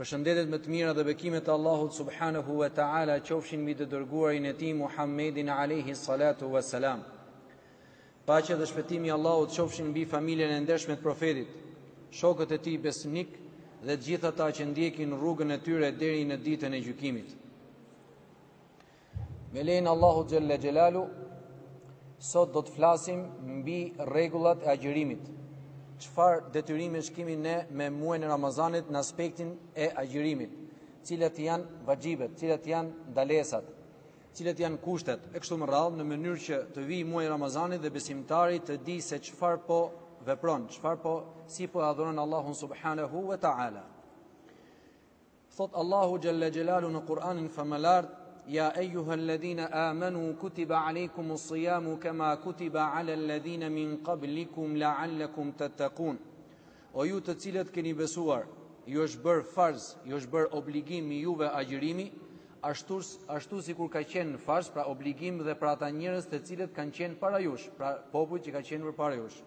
Përshëndetjet më të mira dhe bekimet e Allahut subhanehu ve teala qofshin mbi të dërguarin e Tij Muhammedin alejhi salatu ve selam. Paqja dhe shpëtimi i Allahut qofshin mbi familjen e ndershme të Profetit, shokët e tij besnik dhe të gjithë ata që ndjekin rrugën e tyre deri në ditën e gjykimit. Me lejen e Allahut xhelle xhelalu, sot do të flasim mbi rregullat e agjërimit. Çfarë detyrimesh kemi ne me muajin e Ramazanit në aspektin e agjërimit, cilat janë vaxhibet, cilat janë ndalesat, cilat janë kushtet, e kështu me radhë në mënyrë që të vijë muaji i Ramazanit dhe besimtari të dijë se çfarë po vepron, çfarë po si po e adhuron Allahun Subhanehu ve Ta'ala. Thotë Allahu xhelle xhelalu në Kur'anin famëlartë, Ja ejuhalladhina amanu kutiba alejkumus siyamu kama kutiba ala alladhina min qablikum la'allakum tattaqun. O ju të cilët keni besuar, ju është bërë farz, ju është bërë obligim mbi juve agjërimi, ashtu, ashtu sikur ka qenë farz, pra obligim dhe për ata njerëz të cilët kanë qenë para jush, pra popujt që ka qenë përpara jush.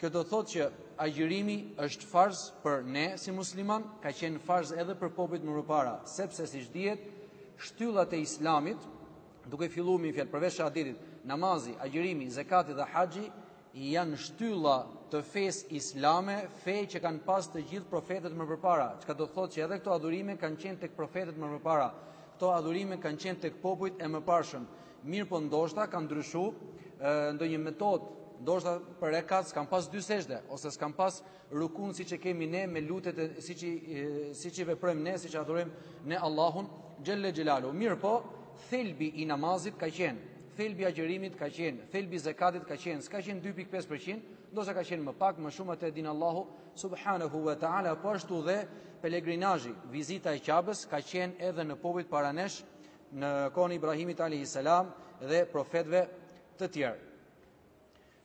Kjo do thotë që agjërimi është farz për ne si muslimanë, ka qenë farz edhe për popujt më përpara, sepse siç dihet, shtyllat e Islamit, duke fillu me fjalë përveç shahadetit, namazi, agjërimi, zekati dhe haxhi janë shtylla të fesë islame, fe që kanë pas të gjithë profetët më përpara, çka do thotë që edhe këto adhurime kanë qenë tek profetët më përpara. Këto adhurime kanë qenë tek popujt e mëparshëm. Mirëpo ndoshta kanë ndryshu ndonjë metodë, ndoshta për rekat s'kanë pas dy sexhde ose s'kanë pas rukun siç e kemi ne me lutjet siç i siç i veprojmë ne, siç adhurojmë ne Allahun xhelle xhelalu. Mirëpo thelbi i namazit ka qenë thelbi i agjërimit ka qenë, thelbi i zekatit ka qenë, s'ka qenë 2.5%, ndoshta ka qenë më pak, më shumë atë e din Allahu subhanahu wa taala, po ashtu dhe pelegrinazhi, vizita e Qabes ka qenë edhe në popujt para nesh, në kohën e Ibrahimit alejhi selam dhe profetëve të tjerë.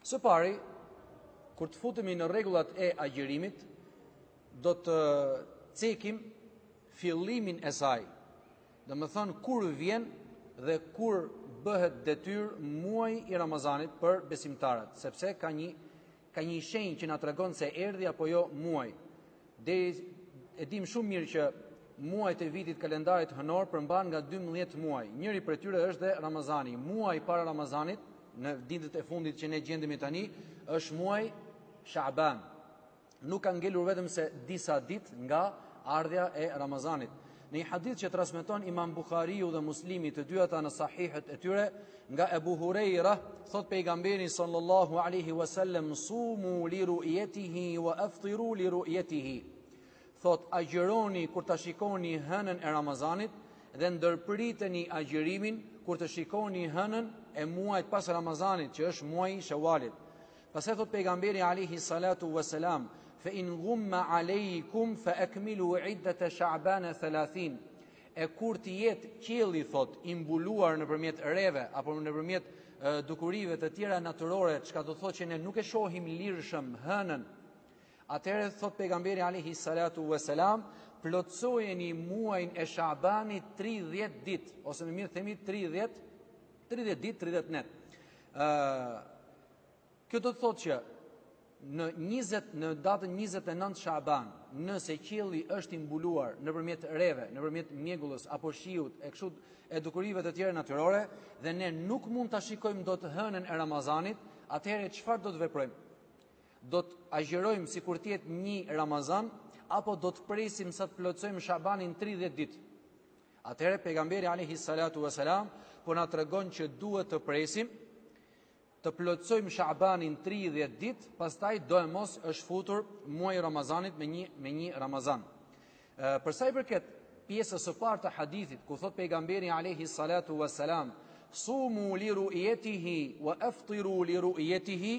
Së pari, kur të futemi në rregullat e agjërimit, do të cekim fillimin e saj. Domethënë kur vjen dhe kur bëhet detyrë muaji i Ramazanit për besimtarët, sepse ka një Ka një shenjë që na tregon se erdhi apo jo muaji. Dhe e dimë shumë mirë që muajt e vitit kalendarit hënor përmban nga 12 muaj. Njëri prej tyre është dhe Ramazani. Muaji para Ramazanit, në ditët e fundit që ne gjendemi tani, është muaji Shaban. Nuk ka ngelur vetëm se disa ditë nga ardhja e Ramazanit. Në një hadith që transmeton Imam Buhariu dhe Muslimi të dy ata në sahihet e tyre, nga Ebu Hurejra, thotë pejgamberi sallallahu alaihi wasallam sumu li ru'yatihi wa aftiru li ru'yatihi. Thotë agjëroni kur ta shikoni hënën e Ramazanit dhe ndërpriteni agjërimin kur të shikoni hënën e muajit pas Ramazanit, që është muaji i Shawalit. Pastaj thotë pejgamberi alayhi salatu wasalam, fa in gumma alaykum fa akmilu iddata sha'ban 30. E kur të jetë qielli thotë i mbuluar nëpërmjet reve apo nëpërmjet dukurive të tjera natyrore, çka do të thotë që ne nuk e shohim lirshëm hënën. Atëherë thotë pejgamberi alayhi salatu wasalam, plotësojeni muajin e Shabanit 30 ditë ose më mirë themi 30 30 ditë 30 net. Ë Kjo do të thotë që në 20 në datën 29 Shaban, nëse qielli është i mbuluar nëpërmjet reve, nëpërmjet mjegullës apo shiut e kështu e dukurive të tjera natyrore dhe ne nuk mund ta shikojmë dot hënën e Ramazanit, atëherë çfarë do të veprojmë? Do të agjërojmë sikur të jetë një Ramazan apo do të presim sa të plotësojmë Shabanin 30 ditë? Atëherë pejgamberi alayhi salatu wasalam po na tregon që duhet të presim Të plotësojmë Sha'banin tridhjetë ditë, pastaj doemos është futur muaji i Ramazanit me një me një Ramazan. Për sa i përket pjesës së parë të hadithit ku thotë pejgamberi alayhi salatu wassalam sumu li ru'yatihi wa aftiru li ru'yatihi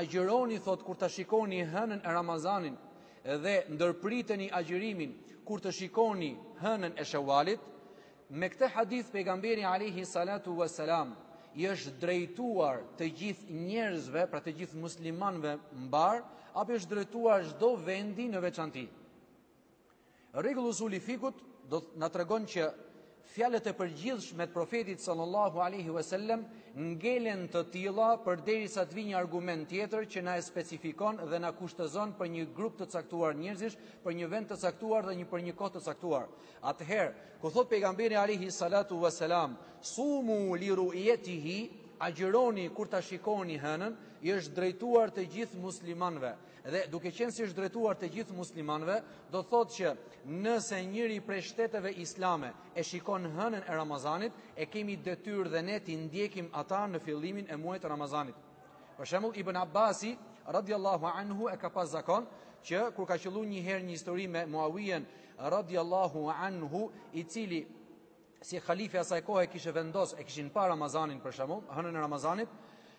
agjëroni thotë kur ta shikoni hënën e Ramazanin dhe ndërpriteni agjërimin kur të shikoni hënën e Shewalit Me këtë hadith pejgamberi alejhi salatu ue selam i është drejtuar të gjithë njerëzve, pra të gjithë muslimanëve mbarë, apo i është drejtuar çdo vendi në veçanti. Rregulli usuli fikhut na tregon që fjalët e përgjithshme të profetit sallallahu alaihi wasallam ngelen të tilla përderisa të vijë një argument tjetër që na e specifikon dhe na kushtëzon për një grup të caktuar njerëzish, për një vend të caktuar dhe një për një kohë të caktuar. Atëherë, ku thotë pejgamberi alayhi salatu vesselam, sumu li ru'yatihi, agjëroni kur ta shikoni hënën, i është drejtuar të gjithë muslimanëve. Dhe duke qenë se i është drejtuar të gjithë muslimanëve, do të thotë që nëse njëri prej shteteve islame e shikon hënën e Ramazanit, e kemi detyrë dhe ne t'i ndjekim ata në fillimin e muajit të Ramazanit. Për shembull Ibn Abbasi radiallahu anhu e ka pas zakon që kur ka qëllu një herë një histori me Muawien radiallahu anhu i cili si khalife i asaj kohë kishte vendos e kishin pa Ramazanin për shembull, hënën e Ramazanit,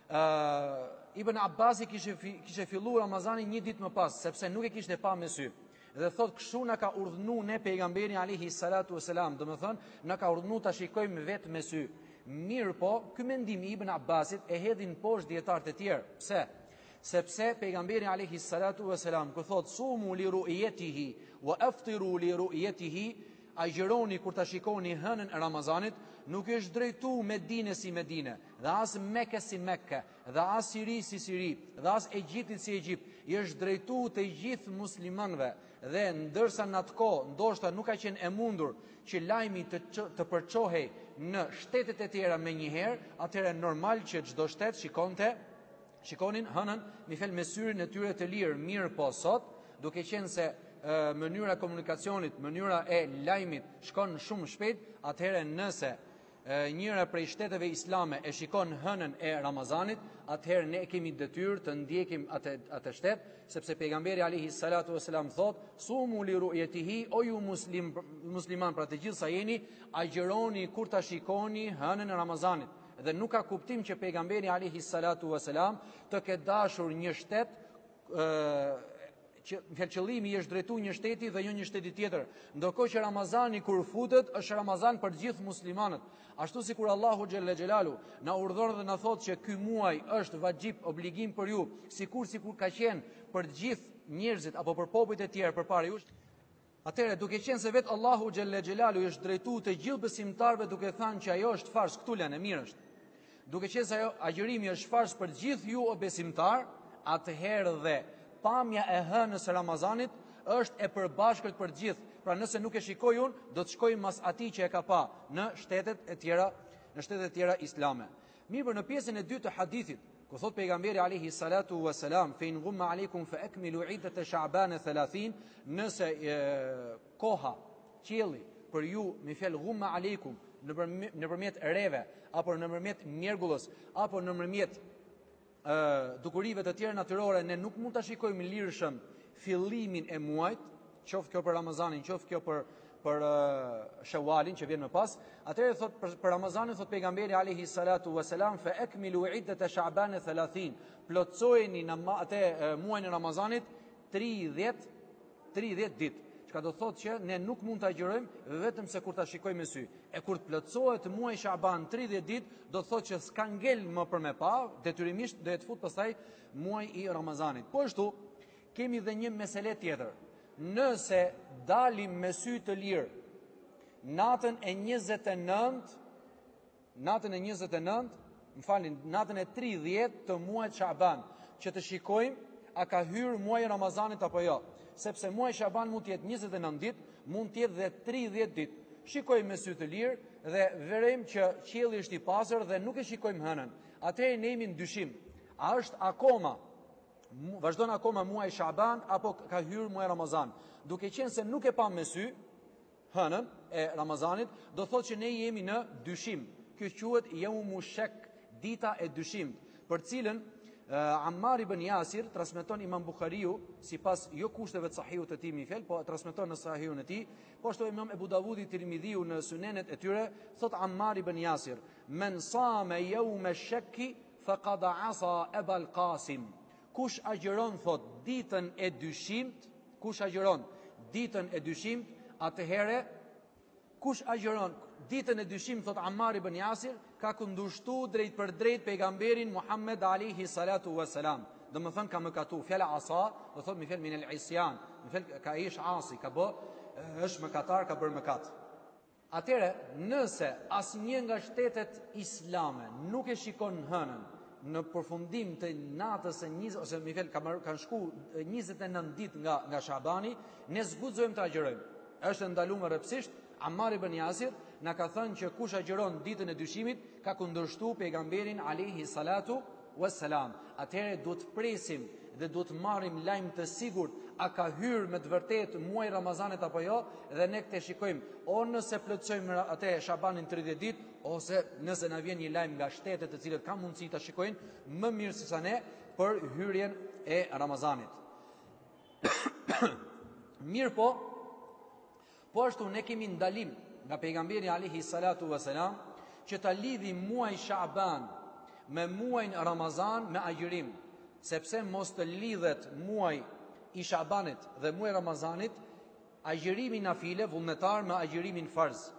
uh, Ibn Abbasi kishte, kishte fillu Ramazanin një ditë më pas, sepse nuk e kishte pa me sy. Dhe thotë kështu na ka urdhnu ne pejgamberi alejhi salatu ve selam, domethënë, na ka urdhnu ta shikojmë vetë me sy. Mirëpo, ky mendim i Ibn Abbasit e hedhin poshtë dijetarët e tjerë. Pse? Sepse pejgamberi alejhi salatu ve selam, kur thotë, sumu li ru'jetihi, wa eftiru li ru'jetihi, agjëroni kur ta shikoni hënën e Ramazanit, nuk i është drejtu Medine si Medine, dhe as Meke si Meke, Dhe as Siri si Siri, dhe as Egjiptit si Egjipt, i është drejtu të gjithë muslimanëve, dhe ndërsa në atë kohë, ndoshta nuk ka qenë e mundur që lajmi të, të përçohej në shtetet e tjera me njëherë, atëherë normal që çdo shtet shikonte, shikonin hënën, me fjalë me syrin e tyre të lirë, mirëpo sot, duke qenë se mënyra e komunikacionit, mënyra e lajmit shkon shumë shpejt, atëherë nëse njëra prej shteteve islame e shikon hënën e Ramazanit, atëherë ne e kemi detyrë të ndjekim atë atë shtet, sepse pejgamberi alayhi salatu wasalam thotë, "Sumu li ru'yatihi o ju muslim musliman pra të gjithë sa jeni, agjëroni kur ta shikoni hënën e Ramazanit." Dhe nuk ka kuptim që pejgamberi alayhi salatu wasalam të ketë dashur një shtet që qëllimi i është drejtu një shteti dhe jo një shteti tjetër, ndërkohë që Ramazani kur futet është Ramazan për gjithë muslimanët. Ashtu sikur Allahu xhelle xhelalu na urdhëron dhe na thotë që ky muaj është vaxhib obligim për ju, sikur sikur ka qenë për gjithë njerëzit apo për popujt e tjerë përpara jush, Atëherë, duke qenë se vetë Allahu xhelle xhelalu i është drejtuar të gjithë besimtarëve duke thënë që ajo është farz, këtu lënë mirë është. Duke qenë se ajo agjërimi është farz për gjithë ju o besimtar, atëherë dhe pamja e hënës së Ramazanit është e përbashkët për gjithë. Pra nëse nuk e shikoj unë, do të shkoj mas atij që e ka pa në shtetet e tjera, në shtetet e tjera islame. Mirëpo në pjesën e dytë të hadithit, ku thotë pejgamberi alejhi salatu wa salam fe in ghumma alejkum fa akmilu iddat sha'ban thalathin, nëse koha, qielli për ju me fjalë ghumma alejkum nëpërmjet reve apo nëpërmjet mjergullës apo nëpërmjet dukurive të tjera natyrore ne nuk mund ta shikojmë lirshëm fillimin e muajit, qoftë kjo për Ramazanin, qoftë kjo për për Shawalin që vjen më pas, atëherë thot për, për Ramazanin thot pejgamberi alayhi salatu wasalam fa akmilu iddat sha'ban 30. Plotësojeni atë muajin e Ramazanit 30 tridhjetë ditë, çka do të thotë që ne nuk mund të agjërojmë vetëm se kur ta shikojmë me sy. E kur të plotësohet muaji Shaban 30 ditë, do të thotë që s'ka ngel më për me pa, detyrimisht do të futet pastaj muaji i Ramazanit. Po ashtu kemi dhe një mesele tjetër. Nëse dalim me sy të lirë natën e 29 Natën e njëzet e nëntë, më falni, natën e tridhjetë të muajit Shaaban, që të shikojmë a ka hyrë muaji i Ramazanit apo jo. Sepse muaji Shaaban mund të jetë 29 ditë, mund të jetë dhe 30 ditë. Shikojmë me sy të lirë dhe vërejmë që qielli është i pastër dhe nuk e shikojmë hënën. Atëherë ne jemi në dyshim. A është akoma vazhdon akoma muaji Shaaban apo ka hyrë muaji Ramazan? Duke qenë se nuk e pam me sy, hënën e Ramazanit, do thotë që ne jemi në dyshim. Kjo quhet yawmu shak, dita e dyshimt, për cilën Ammar ibn Yasir transmeton Imam Buhariu sipas jo kushteve të sahihut të tij mifel, po e transmeton në sahihun e tij, po ashtu Imam Abu Davudi, Tirmidhiu në sunenet e tyre, thot Ammar ibn Yasir, "Men sama yawm ash-shakk faqad asa Aba al-Qasim." Kush agjëron thot ditën e dyshimt, Kush agjëron ditën e dyshimtë, atëherë kush agjëron ditën e dyshimtë thot Ammar ibn Yasir, ka kundërshtu drejtpërdrejt pejgamberin Muhammed alaihi salatu wassalam. Domethënë ka mëkatu, fjala asa do thot mi fel min al-isyan, mi fel ka ish asi, ka bë është mëkatar, ka bërë mëkat. Atëherë, nëse asnjë nga shtetet islame nuk e shikon hënën në përfundim të natës së njëzet, ose më fal, kanë shku njëzet e nëntë ditë nga nga Shabani, ne s'guxojmë të agjërojmë. Është e ndaluar rreptësisht, Ammar ibn Yasir na ka thënë që kush agjëron ditën e dyshimit ka kundërshtu pejgamberin alejhi salatu Wesselam, atëherë duhet të presim dhe duhet të marrim lajm të sigurt a ka hyrë me të vërtetë muaji Ramazanit apo jo dhe ne këtë shikojmë o nëse plotësojmë atë Shabanin 30 ditë ose nëse na vjen një lajm nga shtetet të cilat kanë mundësi ta shikojnë më mirë se sa ne për hyrjen e Ramazanit. Mirëpo, Po ashtu ne kemi ndalim nga pejgamberi alaihi salatu wasalam që ta lidhim muajin Shaaban me muajin Ramazan me agjërim, sepse mos të lidhet muaji i Shaabanit dhe muaji i Ramazanit agjërimi nafile vullnetar me agjërimin farz.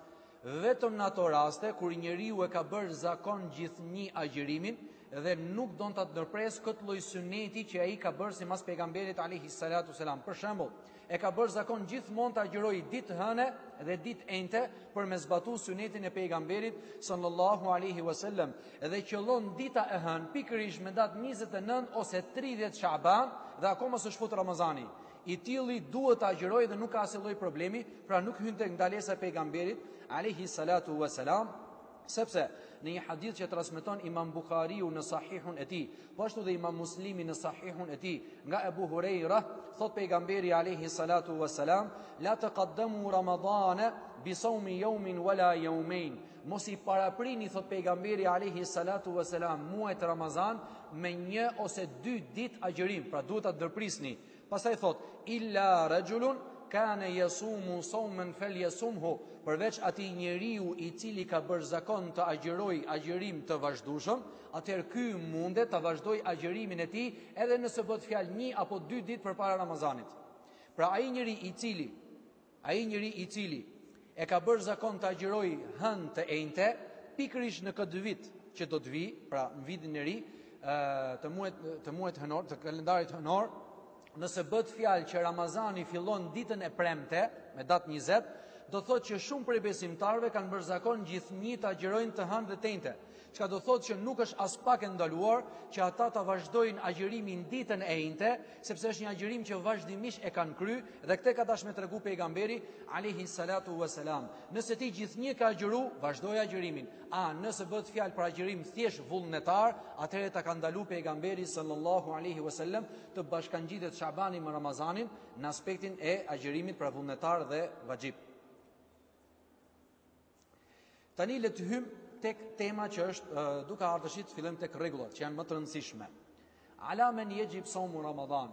Vetëm në ato raste kur njeriu e ka bërë zakon gjithnjë agjërimin dhe nuk don ta ndërpresë këtë lloj syneti që ai ka bërë sipas pejgamberit alaihi salatu wasalam. Për shembull, E ka bërë zakon gjithmonë të agjërojë ditë hëne dhe ditë enjte për me zbatu sunetin e pejgamberit sallallahu aleyhi wasallam dhe qëllon dita e hënë pikërisht me datë 29 ose 30 shaban dhe akoma s'është fut Ramazani. I tilli duhet të agjërojë dhe nuk ka asnjë lloj problemi, pra nuk hyn te ndalesa e pejgamberit aleyhi salatu wasallam. Sepse, në një hadith që transmeton Imam Bukhariu në Sahihun e tij, po ashtu dhe Imam Muslimi në Sahihun e tij, nga Abu Huraira, thot pejgamberi alayhi salatu wassalam, la taqaddamu ramadana bi sawmi yawmin wala yawmayn. Mos i paraprini thot pejgamberi alayhi salatu wassalam muajt Ramazan me një ose dy ditë agjërim, pra duhet ta ndërprisni. Pastaj thotë, Illa rajulun kane yasumu sawman falyasumhu, përveç atij njeriu i cili ka bërë zakon të agjërojë agjërim të vazhdueshëm, atëherë ky mundet ta vazhdojë agjërimin e tij edhe nëse bëhet fjalë një apo dy ditë përpara Ramazanit. Pra ai njeri i cili Ai njeri i cili e ka bërë zakon të agjërojë hënë të enjte, pikërisht në këtë vit që do të vijë, pra në vitin e ri, të muajit të muajit hënor, të kalendarit hënor, nëse bëhet fjalë që Ramazani fillon ditën e premte me datë 20, do thotë që shumë prej besimtarëve kanë bërë zakon gjithnjë të agjërojnë të hënë dhe të enjte. çka do thotë që nuk është aspak e ndaluar që ata ta vazhdojnë agjërimin ditën e enjte, sepse është një agjërim që vazhdimisht e kanë kry dhe këtë ka dasht me tregu pejgamberi alayhi salatu wasalam. Nëse ti gjithnjë ke agjëru, vazhdoje agjërimin. A nëse bëhet fjalë për agjërim thjesht vullnetar, atëherë ta ka ndalu pejgamberi sallallahu alaihi wasallam të bashkangjitet Shabani me Ramazanin në aspektin e agjërimit pra vullnetar dhe vaxhib. Tani le të hymë tek tema që është duke ardhë, që të fillojmë tek rregullat që janë më të rëndësishme. Ala men jexhibu saumu Ramadan.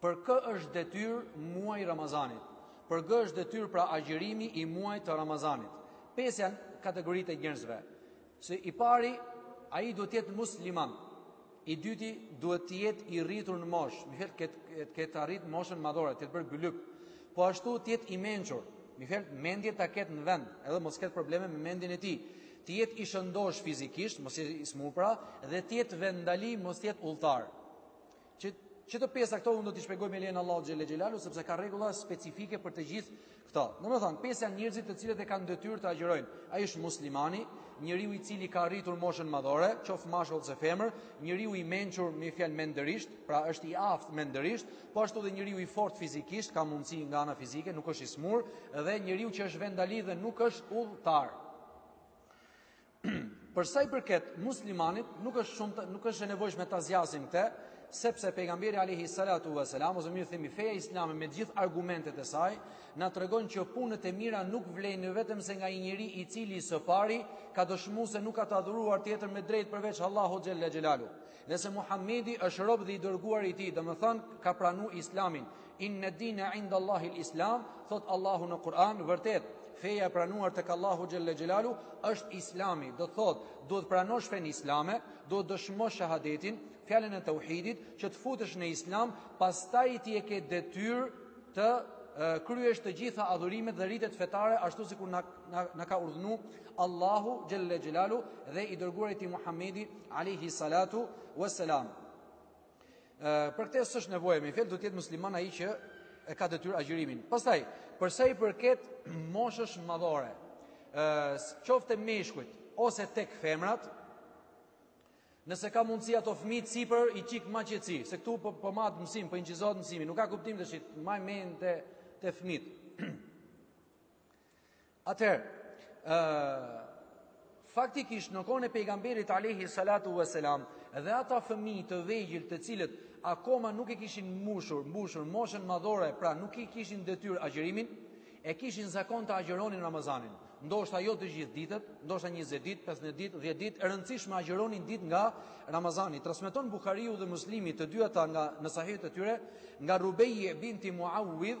Për kë është detyr muaji i Ramazanit? Për kë është detyr pra agjërimi i muajit të Ramazanit? Pes janë kategoritë e njerëzve. Së pari, ai duhet të jetë musliman. I dyti duhet të jetë i rritur në moshë, me fjalë të ketë, të ketë arrit moshën madhore, të jetë bërë bylyk. Po ashtu të jetë i mençur, me fjalë mendjen ta ketë në vend, edhe mos ketë probleme me mendjen e tij. Të jetë i shëndosh fizikisht, mos jetë i smur pra, dhe të jetë vendali, mos të jetë udhëtar. Që që të pesa këto unë do t'i shpjegoj me lejen e Allahut xhela xhelalu sepse ka rregulla specifike për të gjithë këto. Domethënë, pesë janë njerëzit të cilët e kanë detyrë të agjërojnë. Ai është muslimani, njeriu i cili ka arritur moshën madhore, qoftë mashkull ose femër, njeriu i mençur me fjalë mendërisht, pra është i aftë mendërisht, po ashtu dhe njeriu i fortë fizikisht, ka mundësi nga ana fizike, nuk është i smur dhe njeriu që është vendali dhe nuk është udhëtar. Për sa i përket muslimanit, nuk është shumë të, nuk është e nevojshme ta zgjasim këtë, sepse pejgamberi alayhi salatu wasalam ose mirë themi feja islame me gjithë argumentet e saj na tregon që punët e mira nuk vlejnë vetëm se nga një njeri i cili së pari ka dëshmuar se nuk ka të adhuruar tjetër me drejt përveç Allahut xhella xhelalu. Nëse Muhamedi është rob dhe i dërguar i tij, domethënë ka pranu Islamin. Inna dina inda Allahil Islam, thot Allahu në Kur'an, vërtet, feja e pranuar tek Allahu xhelle xhelalu, është Islami, do thot, duhet të pranosh fen Islame, duhet të dëshmosh shahadetin, fjallën e teuhidit, që të futesh në Islam, pastaj ti e ke detyr të kryesh të gjitha adhurimet dhe ritet fetare ashtu sikur na na, na ka urdhnu Allahu xhelle xhelalu dhe i dërguari i tij Muhamedi Alejhi salatu wa salam. Për këtë s'është nevojë me i fjalë, duhet të jetë musliman ai që e ka detyrë agjërimin. Pastaj, për sa i përket moshës madhore, ë qoftë te meshkujt ose tek femrat, nëse ka mundësi ato fëmijët sipër i çik ma qetësi, se këtu po po mahet mësim, po inçizohet mësimi, nuk ka kuptim tesh t'i maj mend te te fëmijt. Atëherë, ë faktikisht në kohën e pejgamberit alayhi salatu vesselam dhe ata fëmijë të vegjël të cilët akoma nuk e kishin mbushur, mbushur moshën madhore, pra nuk i kishin detyrë agjërimin, e kishin zakon të agjëronin Ramazanin. Ndoshta jo të gjithë ditët, ndoshta 20 ditë, 15 ditë, 10 ditë, e rëndësishme agjëronin ditë nga Ramazani. Transmeton Buhariu dhe Muslimi të dy ata nga në sahihët e tyre, nga Rubej binti Muawidh,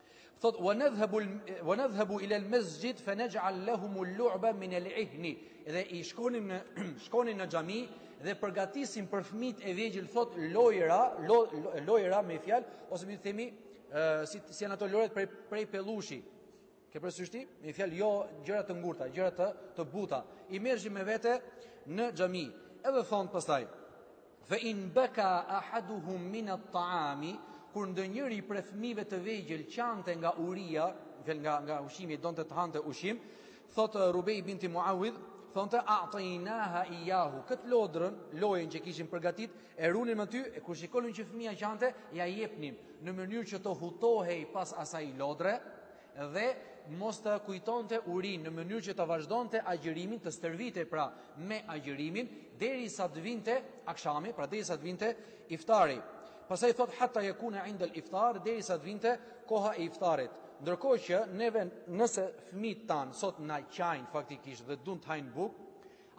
Thot, wa nadhhabu wa nadhhabu ila al-masjid fa naj'al lahum al-lu'ba min al-ihn. Dhe i shkonin në shkonin në xhami dhe përgatisnin për fëmijët e vegjël thot lojëra, lojëra me i fjalë ose me themi si si janë ato lojërat prej prej pellushi. Ke parasysh ti? Me i fjalë jo gjëra të ngurta, gjëra të të buta. I merrshim me vete në xhami. Edhe thon pastaj Fa in baka ahaduhum min at taami kur ndonjëri prej fëmijëve të vegjël qante nga uria, fjalë nga nga ushqimi donte të hante ushqim, thotë Rubej binti Muawidh, thonte a'tainaha iyahu. Kët lodrën, lojën që kishin përgatit, e runin aty e kur shikonin që fëmia qante, ia jepnin në mënyrë që të hutohej pas asaj lodre, dhe mos ta kujtonte urinë në mënyrë që ta vazhdonte agjërimin, të stërvitej pra me agjërimin derisa të vinte akshami, pra derisa të vinte iftari. Pastaj thot hatta yakuna inda al-iftar derisa të vinte koha e iftarit. Ndërkohë që neve nëse fëmijët tanë sot na qajnë faktikisht dhe duan të hajnë bukë,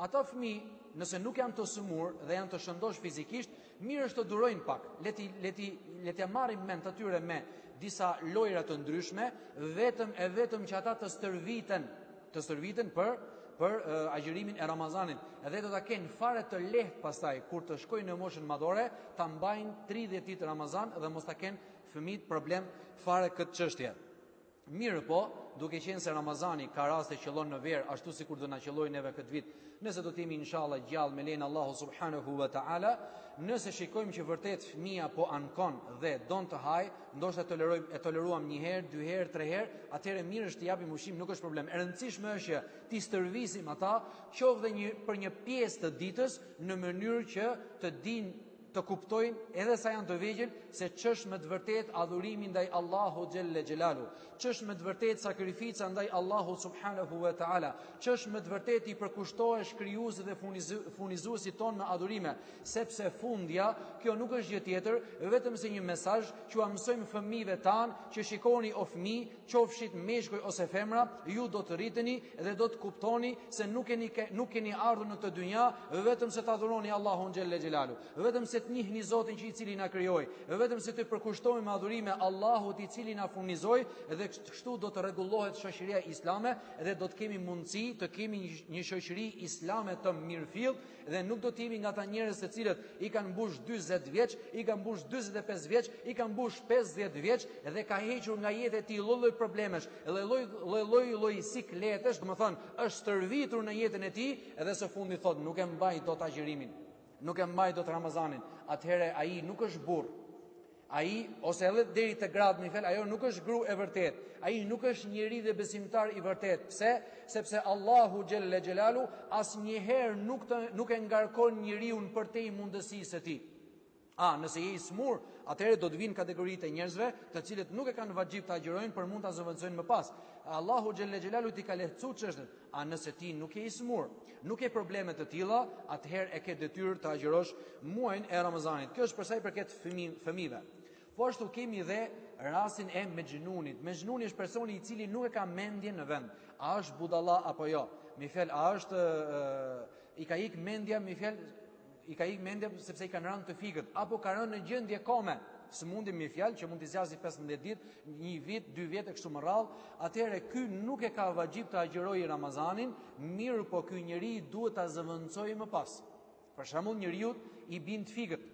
Ata fëmijë, nëse nuk janë të sëmurë dhe janë të shëndoshë fizikisht, mirë është të durojnë pak, le t'i, le t'i, le t'ia marrim mendt atyre me disa lojëra të ndryshme, vetëm e vetëm që ata të stërviten, të stërviten për për uh, agjërimin e Ramazanit dhe do ta kenë fare të lehtë pastaj kur të shkojnë në moshën madhore ta mbajnë 30 ditë Ramazan dhe mos ta kenë fëmijët problem fare këtë çështje. Mirëpo, duke qenë se Ramazani ka raste qëllon në verë ashtu sikur do na qëllojë neve këtë vit, nëse do të jemi inshallah gjallë me lejen e Allahut subhanahu wa ta'ala, nëse shikojmë që vërtet fëmija po ankon dhe don të hajë, ndoshta e tolerojmë e toleruam një herë, dy herë, tre herë, atëherë mirë është t'i japim ushqim, nuk është problem. E rëndësishme është që t'i stërvisim ata, qoftë dhe një për një pjesë të ditës në mënyrë që të dinë të kuptojnë edhe sa janë të vegjël se ç'është me të vërtetë adhurimi ndaj Allahut xhelle xhelalu, ç'është me të vërtetë sakrifica ndaj Allahut subhanahu wa taala, ç'është me të vërtetë t'i përkushtohesh krijuesit dhe furnizuesit tonë me adhurime, sepse fundja, kjo nuk është gjë tjetër, vetëm se një mesazh që ua mësojmë fëmijëve tanë që shikoni o fëmijë, Qofshit meshkuj ose femra, ju do të rriteni dhe do të kuptoni se nuk keni nuk keni ardhur në këtë dynja vetëm se ta adhuroni Allahun xhelle xhelalu, vetëm se të njihni Zotin që i cili na krijoi, vetëm se t'i përkushtojmë adhurime Allahut i cili na furnizoi dhe kështu do të rregullohet shoqëria islame dhe do të kemi mundësi të kemi një shoqëri islame të mirëfilltë Dhe nuk do të jemi nga ata njerëz të cilët i kanë mbush 40 vjeç, i kanë mbush 45 vjeç, i kanë mbush 50 vjeç dhe ka hequr nga jeta e tij lloj-lloj problemesh, lloj-lloj lloj-lloj lloj sikletesh, domethënë është stërvitur në jetën e tij dhe së fundi thotë nuk e mbaj dot agjërimin, nuk e mbaj dot Ramazanin. Atëherë ai nuk është burrë. Ai ose edhe deri te gratë me një fjalë, ajo nuk është grua e vërtetë. Ai nuk është njeri dhe besimtar i vërtetë. Pse? Sepse Allahu xhelle xhelalu asnjëherë nuk, të, nuk e ngarkon njeriun përtej mundësisë së tij. A, nëse je i smur, atëherë do të vijnë kategoritë e njerëzve, të cilët nuk e kanë vaxhib të agjërojnë, por mund ta zëvendësojnë më pas. Allahu xhelle xhelalu ty ta ka lehtësuar çështjen. A nëse ti nuk je i smur, Nuk ke probleme të tilla, atëherë e ke detyrë të agjërosh muajin e Ramazanit. Kjo është për sa i përket fëmijëve. Po ashtu kemi dhe rastin e Mexhnunit. Mexhnuni është personi i cili nuk e ka mendjen në vend. A është budalla apo jo? Me një fjalë, a është e, i ka ik mendja me një fjalë I ka ik mendja sepse i kanë rënë të fikët apo ka rënë në gjendje kome. Sëmundje me një fjalë që mund t'i zgjasë 15 ditë, një vit, dy vjet e kështu me radhë, atëherë ky nuk e ka vaxhib të agjërojë Ramazanin, mirëpo ky njeri duhet ta zëvendësojë më pas. Për shembull, njeriut i bien të fikët.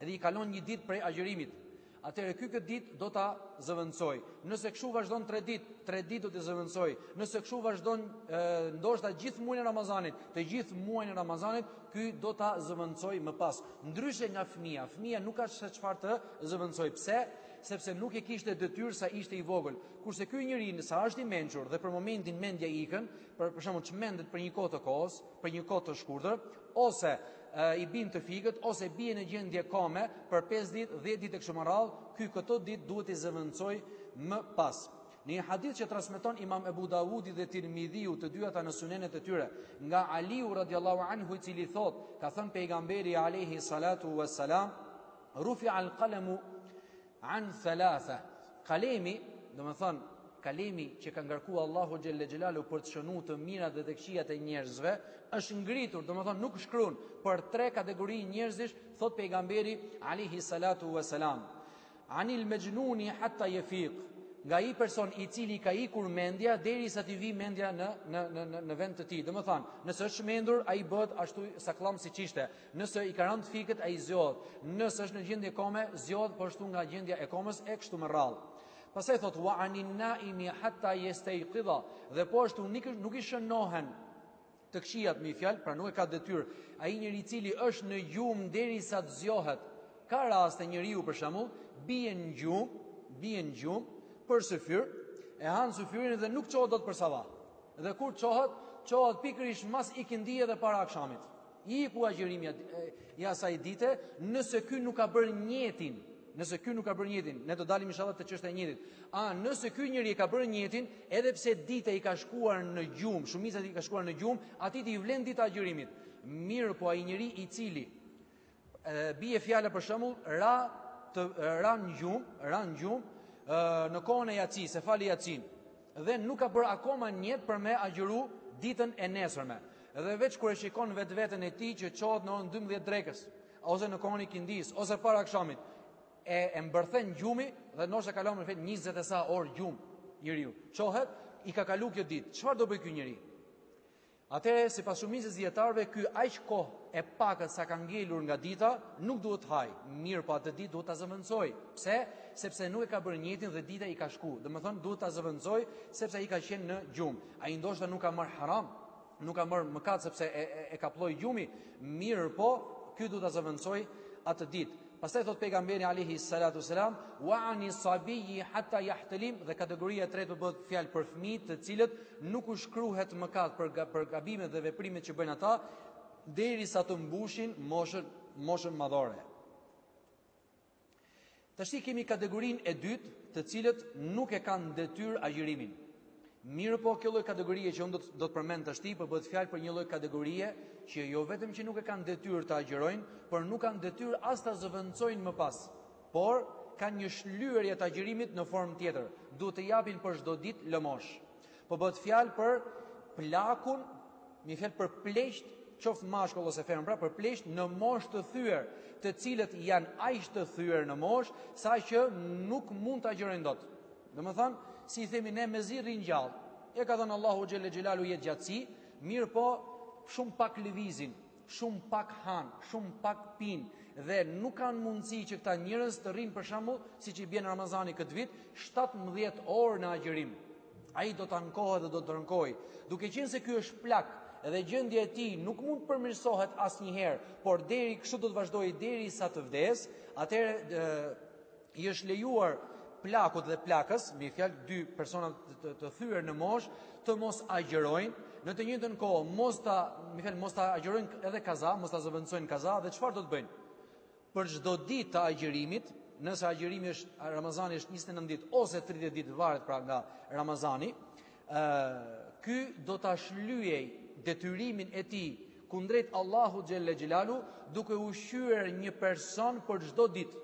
dhe i kalon një ditë prej agjërimit, atëherë ky këtë ditë do ta zëvendësojë. Nëse kështu vazhdon 3 ditë, 3 ditë do t'i zëvendësojë. Nëse kështu vazhdon ndoshta gjithë muajin e Ramazanit, të gjithë muajin e Ramazanit, ky do ta zëvendësojë më pas. Ndryshe nga fëmija, fëmija nuk ka se çfarë të zëvendësojë. Pse? Sepse nuk e kishte detyrë sa ishte i vogël. Kurse ky njeri, sa është i mençur dhe për momentin mendja i ikën, për shembull çmendet për një kohë të kohës, për një kohë të shkurtër, ose i bin të figët, ose bie në gjendje kome për 5 ditë, 10 ditë e kështu më radhë, ky këto ditë duhet t'i zëvendësoj më pas. Në një hadith që transmeton Imam Ebu Davudi dhe Tirmidhiu, të dy ata në sunenet e tyre, nga Aliu radiallahu anhu i cili thot, ka thënë pejgamberi alehi salatu vë salam, rufi al kalemu An thalatha. Kalemi, domethënë kalemi që ka ngarkuar Allahu xhelle xhelalu për të shënuar të mirat dhe të këqijat e njerëzve, është ngritur, domethënë nuk shkruan për tre kategori njerëzish, thot pejgamberi alihi salatu wasalam. Anil majnuni hatta yafiq. Nga ai person i cili i ka ikur mendja derisa t'i vi mendja në në në në vend të tij. Domethënë, nëse është çmendur, ai bëhet ashtu sagllam siç ishte. Nëse i ka rënë të fikët ai zgjohet, nëse është në gjendje kome, zgjohet po ashtu nga gjendja e komës e kështu me radhë. Pastaj thot wa anin naimi hatta yastayqiza dhe po ashtu nuk i shënohen të këqijat me një fjalë, pra nuk e ka detyrë ai njeri i cili është në gjumë derisa të zgjohet. Ka raste njeriu për shembull bie në gjumë, bie në gjumë për syfyr, e han syfyrin dhe nuk çohet dot për sabah. Dhe kur çohet, çohet pikërisht mas ikindie dhe para akshamit. Iku agjërimi i asaj dite, nëse ky nuk ka bërë njetin, nëse ky nuk ka bërë njetin, ne do dalim inshallah te çështja e njetit. A nëse ky njeri e ka bërë njetin, edhe pse dita i ka shkuar në gjumë, shumica i ka shkuar në gjumë, atij i vlen dita e agjërimit. Mirëpo ai njeri i cili e bie fjala për shembull, ra të ra në gjumë, ra në gjumë, në kohën e jacis, s'e fali jacin. Dhe nuk ka bërë akoma njet për me agjëru ditën e nesërme. Dhe veç kur e shikon vetveten e tij që çohet në orën 12 drekës, ose në kohën e ikindisë, ose para akshamit, e e mbërthen gjumi dhe ndoshta kalon mbi 20 e sa orë gjum njeriu. Çohet, i ka kalu kjo ditë. Çfarë do bëj ky njeri? Atëherë, sipas shumicës së dijetarëve, ky aq kohë e pakët sa ka ngelur nga dita, nuk duhet të hajë, mirëpo atë ditë duhet ta zëvendësojë. Pse? Sepse nuk e ka bërë nijetin dhe dita i ka shku. Domethënë duhet ta zëvendësojë sepse ai ka qenë në gjumë. Ai ndoshta nuk ka marrë haram, nuk ka marrë mëkat sepse e, e, e kaploi gjumi, mirëpo ky duhet ta zëvendësojë atë ditë. Pastaj thot pejgamberi alayhi salatu selam, "Wa ani sabiyyi hatta yahtalim", dhe kategoria e tretë po bëhet fjalë për fëmijët, të cilët nuk u shkruhet mëkat për për gabimet dhe veprimet që bëjnë ata derisa të mbushin moshën moshën madhore. Tashi kemi kategorinë e dytë, të cilët nuk e kanë detyrë agjërimin. Mirëpo kjo lloj kategorie që unë do të do të përmend tashti, po bëhet fjalë për një lloj kategorie që jo vetëm që nuk e kanë detyrë të agjërojnë, por nuk kanë detyrë as ta zëvendësojnë më pas. Por kanë një shlyerje të agjërimit në formë tjetër. Duhet të japin për çdo ditë lëmoshë. Po bëhet fjalë për plakun, me një fjalë për pleqt, qoftë mashkull ose femër, pra për pleqt në moshë të thyer, të cilët janë aq të thyer në moshë sa që nuk mund të agjërojnë dot. Domethënë, si i themi ne mezi rrin gjallë. I ka dhënë Allahu xhelle xhelalu jetëgjatësi, mirëpo shumë pak lëvizin, shumë pak han, shumë pak pin dhe nuk kanë mundësi që këta njerëz të rrinë për shembull, siç i bjen Ramazani këtë vit, 17 orë në agjërim. Ai do të ankohet dhe do të rënkojë, duke qenë se ky është plak dhe gjendja e tij nuk mund të përmirësohet asnjëherë, por deri kështu do të vazhdojë derisa të vdesë, atëherë i është lejuar plakut dhe plakës, me një fjalë dy persona të, të thyer në moshë, të mos agjërojnë, në të njëjtën kohë mos ta, me një fjalë mos ta agjërojnë edhe kaza, mos ta zëvendësojnë kaza dhe çfarë do të bëjnë? Për çdo ditë të agjërimit, nëse agjërimi është Ramazani është 29 ditë ose 30 ditë varet pra nga Ramazani, Ky do ta shlyejë detyrimin e tij kundrejt Allahut xhelle xhelalu duke ushqyer një person për çdo ditë.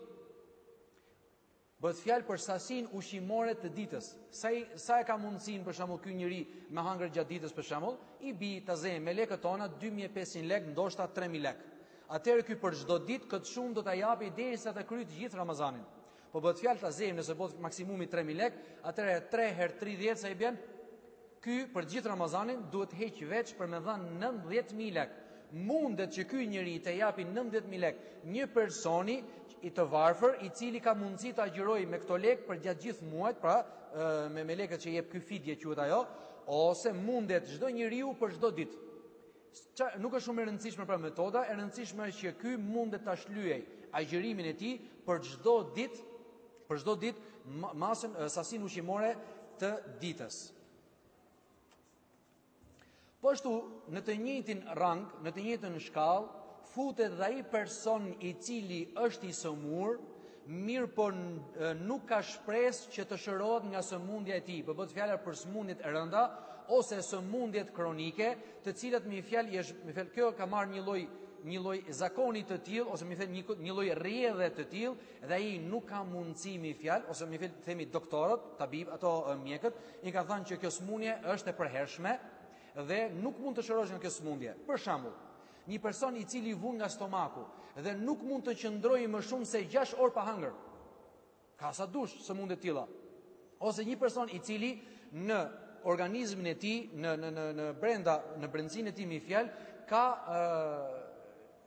Bëhet fjalë për sasinë ushqimore të ditës. Sa i, sa e ka mundësinë për shembull ky njeri me hangër gjatë ditës për shembull, i bi ta zëmë me lekët tona 2500 lekë, ndoshta 3000 lekë. Atëherë ky për çdo ditë këtë shumë do ta japi derisa ta kryjë të gjithë Ramazanin. Po bëhet fjalë ta zëmë nëse bëhet maksimumi 3000 lekë, atëherë 3 herë 30 sa i bjen? Ky për gjithë Ramazanin duhet të heq veç për me dhënë 90000 lekë. Mundet që ky njeri t'ia japi 90000 lekë një personi i të varfër, i cili ka mundësi të agjërojë me këto lekë përgjatë gjithë muajit, pra me me lekët që jep ky fidje quhet ajo, ose mundet çdo njeriu për çdo ditë. Nuk është shumë e rëndësishme pra metoda, e rëndësishme është që ky mundet ta shlyejë agjërimin e tij për çdo ditë, për çdo ditë masën sasinë ushqimore të ditës. Po ashtu, në të njëjtin rang, në të njëjtën shkallë, futet dhe ai person i cili është i sëmurë, mirëpo nuk ka shpresë që të shërohet nga sëmundja e tij. Po bëhet fjala për sëmundjet e rënda ose sëmundjet kronike, të cilat me një fjalë i është, me një fjalë kjo ka marrë një lloj një lloj zakoni të tillë ose me një fjalë një një lloj rrjedhe të tillë dhe ai nuk ka mundësi me një fjalë ose me një fjalë themi doktorët, tabib ato mjekët, i kanë thënë që kjo sëmundje është e përhershme dhe nuk mund të shërohesh nga kjo sëmundje. Për shembull, Një person i cili vun nga stomaku dhe nuk mund të qëndrojë më shumë se 6 orë pa hangër. Ka sa dush sëmundje të tilla. Ose një person i cili në organizmin e tij, në, në, në, në brenda, në brendësinë e tij mi fjal, ka e,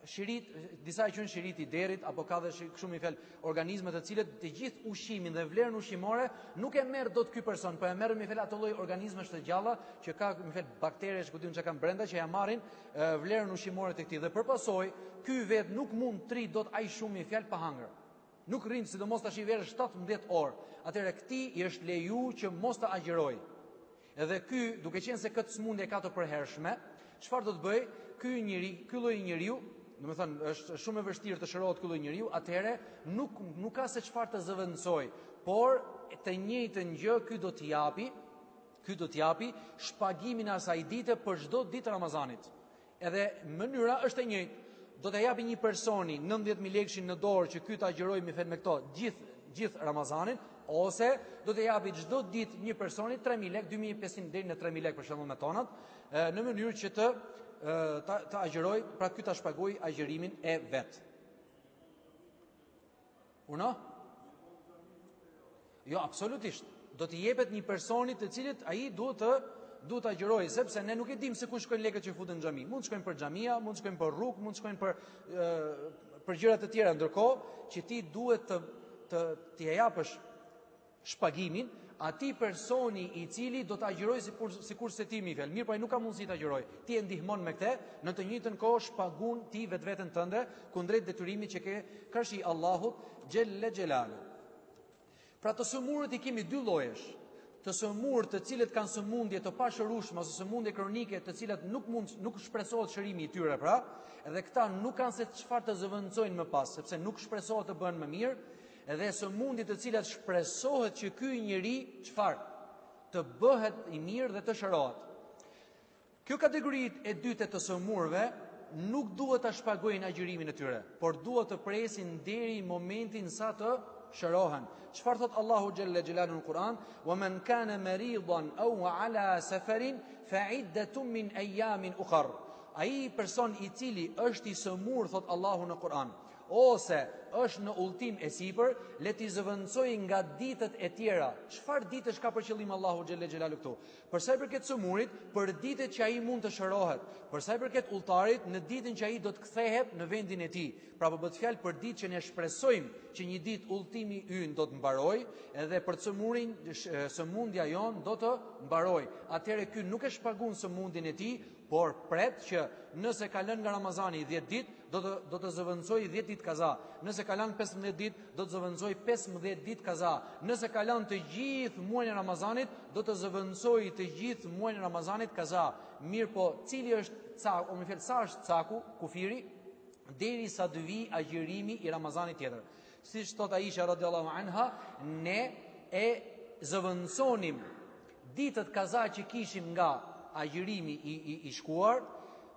shirit, disa e quajnë shirit i derit, apo ka dhe shumë mi fjal, organizme të cilët të gjithë ushqimin dhe vlerën ushqimore, nuk e merr dot ky person, po e merr mi fjal ato lloj organizmesh të gjalla, që ka mi fjal bakterie, që këtë që kanë brenda, që ia marrin, vlerën ushqimore të këtij dhe për pasojë ky vetë nuk mund t'rri dot aq shumë mi fjal pa hangër. Nuk rrin sidomos tashi verë 17 orë. Atëherë këtij i është leju që mos të agjërojë. Edhe ky, duke qenë se këtë smundje ka të përhershme, çfarë do të bëjë? Ky njeri, ky lloj njeriu, domethënë është shumë e vështirë të shërohet ky lloj njeriu, atëherë nuk nuk ka se çfarë të zëvendësojë, por të njëjtën gjë ky do të japi Ky do të japi shpagimin e asaj dite për çdo ditë të Ramazanit. Edhe mënyra është e njëjtë. Do t'i japi një personi 90000 lekëshin në dorë që ky ta agjërojë mi fjal me këto gjithë gjithë Ramazanin ose do t'i japi çdo ditë një personi 3000 lekë, 2500 deri në 3000 lekë për shembull me tonat, në mënyrë që të të, të agjërojë, pra ky ta shpagojë agjërimin e vet. Uno? Jo, absolutisht. Do t'i jepet një personi të cilit ai duhet të duhet të agjërojë, sepse ne nuk e dimë se ku shkojnë lekët që futen në xhami. Mund t'shkojnë për xhamia, mund t'shkojnë për rrugë, mund t'shkojnë për, për gjëra të tjera. Ndërkohë që ti duhet të, të, t'ia japësh shpagimin atij personi i cili do të agjërojë sikur sikurse ti mi fjal. Mirëpo ai nuk ka mundësi të agjërojë. Ti e ndihmon me këtë, në të njëjtën kohë shpagun ti vetveten tënde kundrejt detyrimit që ke karshi Allahut xhelle xhelalu. Pra të sëmurët i kemi dy llojesh. Të sëmurë të cilët kanë sëmundje të pashërueshme ose sëmundje kronike të cilat nuk mund nuk shpresohet shërimi i tyre pra, dhe këta nuk kanë se çfarë të zëvendësojnë më pas, sepse nuk shpresohet të bëhen më mirë, dhe sëmundje të cilat shpresohet që ky njeri çfarë të bëhet i mirë dhe të shërohet. Kjo kategori e dytë e të sëmurëve nuk duhet ta shpagojnë agjërimin e tyre, por duhet të presin deri momentin sa të shërohen. Çfarë thot Allahu xhelle xhelalu në Kur'an? "Wa man kana maridan aw ala safarin fa iddatun min ayamin ukhar." Ai person i cili është i sëmurë thot Allahu në Kur'an, Ose është në udhëtim e sipër, le t'i zëvendësojë nga ditët e tjera. Çfarë ditësh ka për qëllim Allahu xhelle xhelalu këtu? Për sa i përket sëmurit, për ditët që ai mund të shërohet. Për sa i përket udhëtarit, në ditën që ai do të kthehet në vendin e tij. Pra po bëhet fjalë për ditë që ne shpresojmë që një ditë udhëtimi ynë do të mbarojë, edhe për sëmurin sëmundja jonë do të mbarojë. Atëherë ky nuk e shpagun sëmundjen e tij, por pret që nëse ka lënë nga Ramazani 10 ditë, Do të do të zëvendësojë 10 ditë kaza. Nëse ka lënë 15 ditë, do të zëvendësojë 15 ditë kaza. Nëse ka lënë të gjithë muajin e Ramazanit, do të zëvendësojë të gjithë muajin e Ramazanit kaza. Mirëpo, cili është caku, o më fal, sa është caku, kufiri, derisa të vijë agjërimi i Ramazanit tjetër. Siç thotë Aisha radiallahu anha, ne e zëvendësonim ditët kaza që kishim nga agjërimi i, i, i shkuar,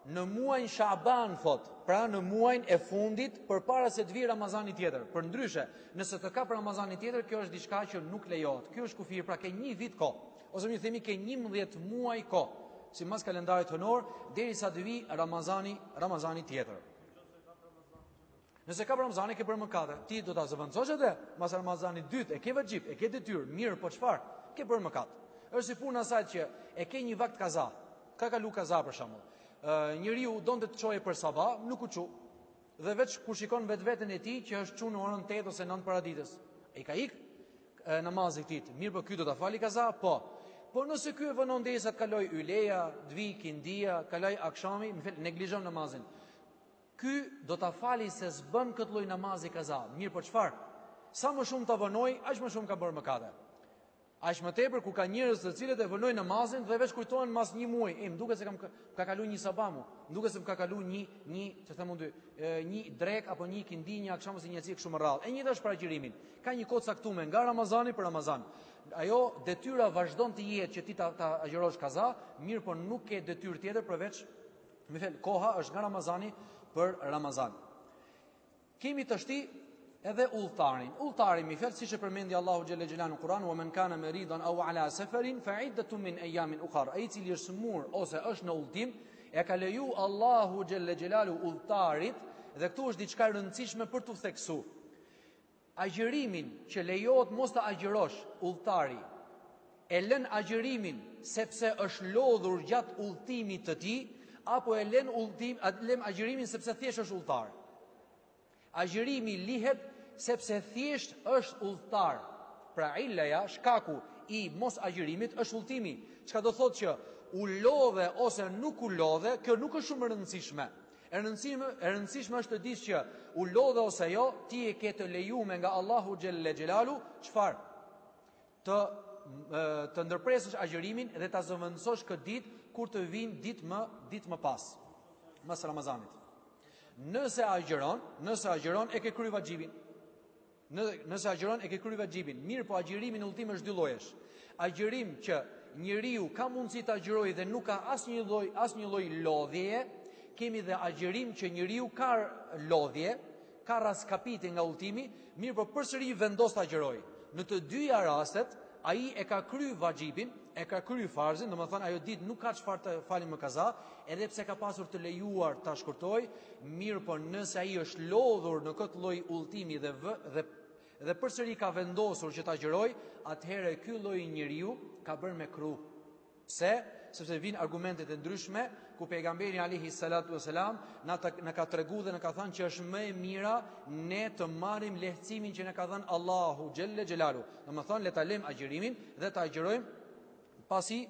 në muajin shaban, thotë, pra në muajin e fundit, përpara se të vijë Ramazani tjetër. Përndryshe, nëse të kap Ramazani tjetër, kjo është diçka që nuk lejohet. Kjo është kufir, pra ke një vit kohë. Ose mirë themi ke njëmbëdhjetë muaj kohë, simbas kalendarit hënor, derisa të vijë Ramazani, Ramazani tjetër. Nëse kap Ramazani ke bërë mëkate, ti do ta zëvendësosh atë, mas Ramazanit të dytë e ke vaxhib, e ke detyrë, mirëpo çfarë? Ke bërë mëkat. Është si puna asaj që e ke një vakt kaza. Ka kalu kaza për shembull. Njeriu donte të çohej për sabah, nuk u çu. Dhe veç kur shikon vetveten e tij që është çu në orën 8 ose 9 paradites. E ka ik namazi i tij. Mirëpo ky do ta fali kaza? Po. Po nëse ky e vonon derisa të kalojë yleja, të vijë ikindia, kalojë akshami, më fal, neglizhon namazin. Ky do ta fali se s'bën këtë lloj namazi kaza. Mirëpo çfarë? Sa më shumë ta vonojë, aq më shumë ka bërë mëkate. Aq më tepër kur ka njerëz të cilët e vonojnë namazin dhe veç kujtohen mas një muaji, e më duket se më ka kaluar një sabah mu, më duket se më ka kaluar një një, të them unë, një drekë apo një ikindi, një aksham ose një jaci shumë rrallë. E njëjta është për agjërimin. Ka një kohë caktuar nga Ramazani për Ramazan. Ajo detyra vazhdon të jetë që ti ta, ta agjërosh kaza, mirëpo nuk ke detyrë tjetër përveç Më fal, koha është nga Ramazani për Ramazan. Kemi tashti edhe udhëtarin. Udhëtari, më fal, siç e përmendi Allahu xhelle xhelalu në Kuran, ue men kane meridan, au ala seferin, fe iddetun min ejjamin uhar, ai i cili është sëmurë, ose është në udhëtim, e ka leju Allahu xhelle xhelalu udhëtarit, dhe këtu është diçka e rëndësishme për t'u theksu. Agjërimin që lejohet mos ta agjërosh, udhëtari e lën agjërimin sepse është lodhur gjatë udhëtimit të tij, apo e lën udhëtim, lën agjërimin sepse thjesht është udhëtar. Agjërimi lihet sepse thjesht është udhëtar. Pra illaja, shkaku i mosagjërimit është udhëtimi, çka do thotë që u lodhe ose nuk u lodhe, kjo nuk është shumë e rëndësishme. E rëndësishme, e rëndësishme është të dish që u lodhe ose jo, ti e ke të lejuar nga Allahu xhelle xhelalu, çfarë? Të të ndërpresësh agjërimin dhe ta zëvendësosh këtë ditë kur të vijnë ditë më ditë më pas. Mas Ramazanit. Nëse agjëron, nëse agjëron e ke kryer vaxhibin. Në, nëse agjëron e ke kryer vaxhibin. Mirëpo agjërimi në udhëtim është dy llojesh. Agjërim që njeriu ka mundësi të agjërojë dhe nuk ka asnjë lloj asnjë lloj lodhjeje, kemi dhe agjërim që njeriu ka lodhje, ka rraskapitje nga udhëtimi, mirëpo përsëri vendos të agjërojë. Në të dyja rastet, Ai e ka kry vaxhibin, e ka kry farzin, domethënë ajo ditë nuk ka çfarë të falë më kaza, edhe pse ka pasur të lejuar ta shkurtojë, mirëpo nëse ai është lodhur në këtë lloj udhëtimi dhe vë, dhe dhe përsëri ka vendosur që ta agjërojë, atëherë ky lloj njeriu ka bërë mekruh. Pse? Sepse vijnë argumentet e ndryshme ku pejgamberi alayhi salatu wasalam na na ka treguar dhe na ka thënë që është më e mira ne të marrim lehtësimin që na ka dhënë Allahu xhelle xhelalu. Domethënë le ta lëmë agjërimin dhe ta agjërojmë pasi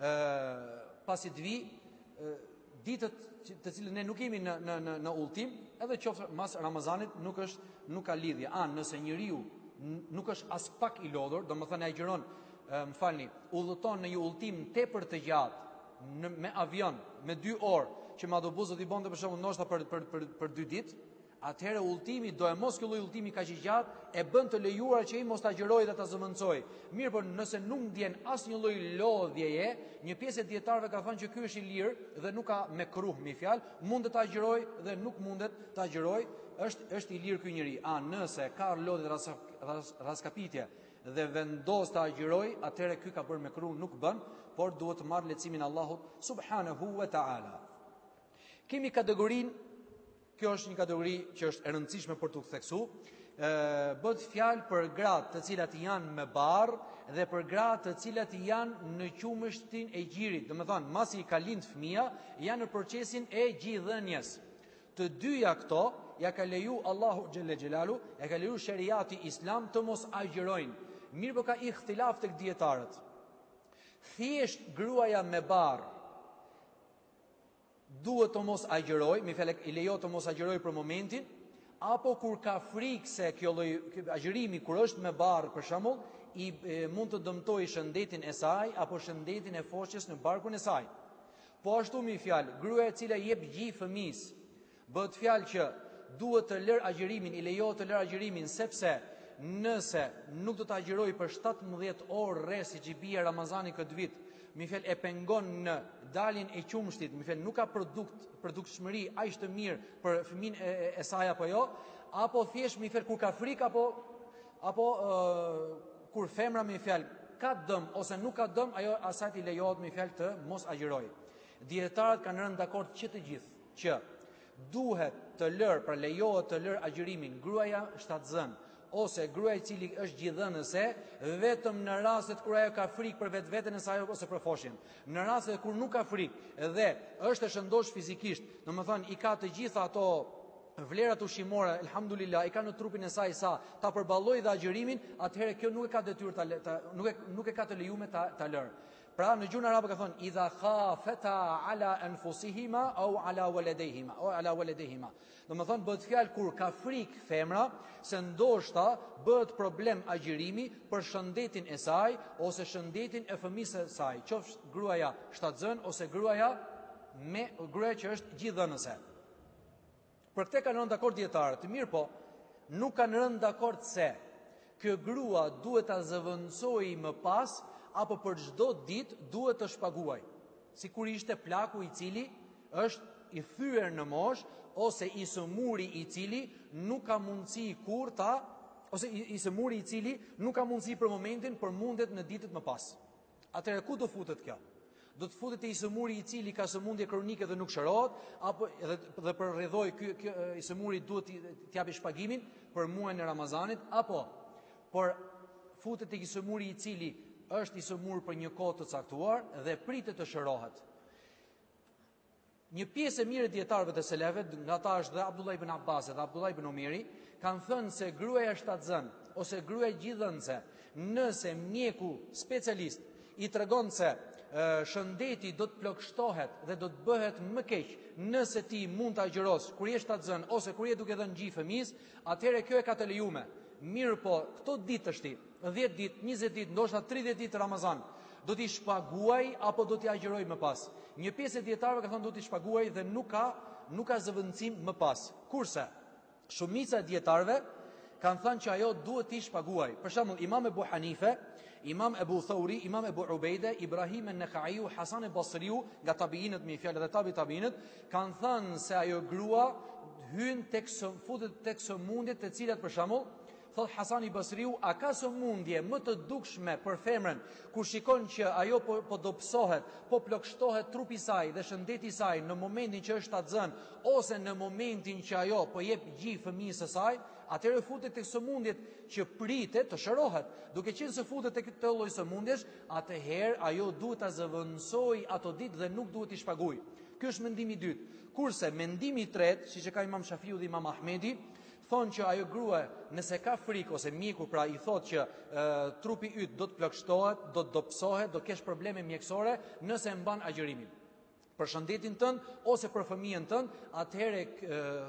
ë pasi të vijë ditët të cilat ne nuk jemi në në në në udhtim, edhe qoftë mas Ramazanit nuk është nuk ka lidhje. A nëse njeriu nuk është aspak i lodhur, domethënë agjëron, më falni, udhëton në një udhtim tepër të gjatë në, me avion, me 2 orë që me autobus do t'i bënte për shembull ndoshta për për për për 2 ditë, atëherë udhëtimi doemos ky lloj udhëtimi kaq i gjatë e bën të lejuar që ai mos ta agjërojë dhe ta zëvendësojë. Mirëpo nëse nuk ndjen asnjë lloj lodhjeje, një pjesë e dijetarëve ka thënë që ky është i lirë dhe nuk ka mekruh me një fjalë, mundet ta agjërojë dhe nuk mundet ta agjërojë, është është i lirë ky njeri. A nëse ka lodhje rraskapitje dhe vendos ta agjërojë, atëherë ky ka bërë mekruh, nuk bën, por duhet të marrë lehtësimin e Allahut subhanahu wa taala. Kemi kategorinë Kjo është një kategori që është e rëndësishme për t'u theksu. Ë bëhet fjalë për gratë të cilat janë me barrë dhe për gratë të cilat janë në qumështin e gjirit. Domethënë, masi ka lind fëmija, janë në procesin e gjidhënies. Të dyja këto ia ka leju Allahu xhelle xhelalu, ia ka leju sheriati islam të mos agjërojnë. Mirëpo ka ihtilaf tek dijetarët. Thjesht gruaja me barrë Duhet të mos agjërojë, me një fjalë i lejohet të mos agjërojë për momentin, apo kur ka frikë se kjo lloj agjërimi kur është me barrë për shembull i e, mund të dëmtojë shëndetin e saj apo shëndetin e foshnjës në barkun e saj. Po ashtu me një fjalë, gruaja e cila i jep gji fëmijës, Bëhet fjalë që duhet të lërë agjërimin, i lejohet të lërë agjërimin sepse nëse nuk do të agjërojë për 17 orë rresht siç i bie Ramazani këtë vit, me një fjalë e pengon në daljen e qumështit, me një fjalë nuk ka produkt, produktshmëri aq të mirë për fëmijën e, e, e saj apo jo, apo thjesht mi fel kur ka frikë apo apo uh, kur femra me një fjalë ka dëm ose nuk ka dëm, ajo asaj i lejohet me një fjalë të mos agjërojë. Dijetarët kanë rënë dakord që të gjithë Që, duhet, të lërë, pra lejohet të lërë agjërimin, gruaja shtatzënë, ose gruaja i cili është gjidhënëse, vetëm në rastet kur ajo ka frikë për vetveten e saj ose për foshnjën. Në rastet kur nuk ka frikë dhe është e shëndoshë fizikisht, domethënë i ka të gjitha ato vlerat ushqimore, elhamdulillah, i ka në trupin e saj sa ta përballojë dhe agjërimin, atëherë kjo nuk e ka detyrë ta nuk e nuk e ka të lejume ta ta lërë. Pra në gjuhën arabe ka thënë idha khafata ala anfusihima au ala waladihima au ala waladihima. Domethënë bëhet fjalë kur ka frikë femra se ndoshta bëhet problem agjërimi për shëndetin e saj ose shëndetin e fëmijës së saj, qoftë gruaja shtatzënë ose gruaja me gruaja që është gjidhënëse. Për këtë kanë rënë dakord dijetarët, mirëpo nuk kanë rënë dakord se kjo grua duhet ta zëvendësojë më pas apo për çdo ditë duhet të shpaguajë, sikur ishte plaku i cili është i thyer në moshë ose i sëmuri i cili nuk ka mundësi kurrë ta ose i sëmuri i cili nuk ka mundësi për momentin, por mundet në ditët më pas. Atëherë ku do futet kjo? Do të futet te i sëmuri i cili ka sëmundje kronike dhe nuk shërohet, apo edhe dhe për rrjedhojë ky ky i sëmuri duhet të japi shpagimin për muajin e Ramazanit, apo por futet te i sëmuri i cili është i sëmur për një kohë të caktuar dhe pritet të shërohet. Një pjesë e mirë e dijetarëve të selefëve, nga ata është dhe Abdullah ibn Abbasi dhe Abdullah ibn Omeri, kanë thënë se gruaja shtatzënë ose gruaja gjidhënëse, nëse mjeku specialist i tregon se shëndeti do të plogështohet dhe do të bëhet më keq nëse ti mund të agjërosh kur je shtatzënë ose kur je duke dhënë gji fëmijës, Atëherë kjo e ka të lejume. Mirëpo, këto ditë tashti, dhjetë ditë, njëzet ditë, ndoshta tridhjetë ditë Ramazan, do t'i shpaguajë apo do t'i agjërojë më pas? Një pjesë e dijetarëve ka thënë do t'i shpaguajë dhe nuk ka nuk ka zëvendësim më pas. Kurse, shumica e dijetarëve kanë thënë që ajo duhet t'i shpaguajë. Për shembull, Imam Ebu Hanife, Imam Ebu Thauri, Imam Ebu Ubejde, Ibrahim en-Nekhaiu, Hasan el-Basriu, nga tabiinët me një fjalë dhe tabi tabiinët, Kanë thënë se ajo grua hyn tek futet tek sëmundjet të cilat për shembull thotë Hasan Basriu, a ka sëmundje më të dukshme për femrën, kur shikon që ajo po, po dobësohet, po plogështohet trupi saj dhe shëndeti saj në momentin që është shtatzënë, ose në momentin që ajo po jep gji fëmijës së saj, atëherë futet te sëmundjet që pritet të shërohet. Duke qenë se futet te këto lloj sëmundjesh, atëherë ajo duhet t'i zëvendësojë ato ditë dhe nuk duhet të shpaguajë. Ky është mendimi i dytë. Kurse mendimi i tretë, siç e ka Imam Shafiu dhe Imam Ahmedi, thonë që ajo grua nëse ka frikë ose mjeku pra i thotë që e, trupi yt do të plogështohet, do të dobësohet, do kesh probleme mjekësore nëse e mban agjërimin për shëndetin tënd ose për fëmijën tënd, atëherë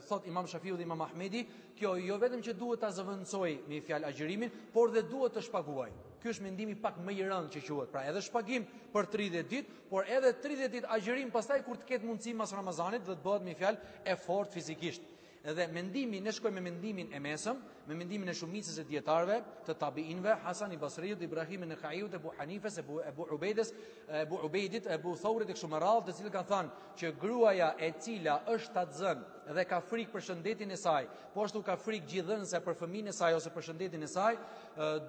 thotë Imam Shafiu dhe Imam Ahmedi, kjo jo vetëm që duhet ta zëvendësojë me një fjalë agjërimin, por dhe duhet të shpaguajë. Ky është mendimi pak më i rëndë që quhet, pra edhe shpagim për 30 ditë, por edhe 30 ditë agjërim pastaj kur të ketë mundësi mas Ramazanit dhe të bëhet me një fjalë e fortë fizikisht. Edhe mendimi, ne shkojmë me mendimin e mesëm, me mendimin e shumicës së dijetarëve, të tabiinëve, Hasan Basriut, Ibrahim en-Nehaiut, Ebu Hanifes, Ebu Ebu Ubejdes, Ebu Ubejdit, Ebu Theurit e kështu me radhë, të cilët kanë thënë që gruaja e cila është shtatzënë dhe ka frikë për shëndetin e saj, Po ashtu ka frikë gjidhënësja për fëmijën e saj ose për shëndetin e saj,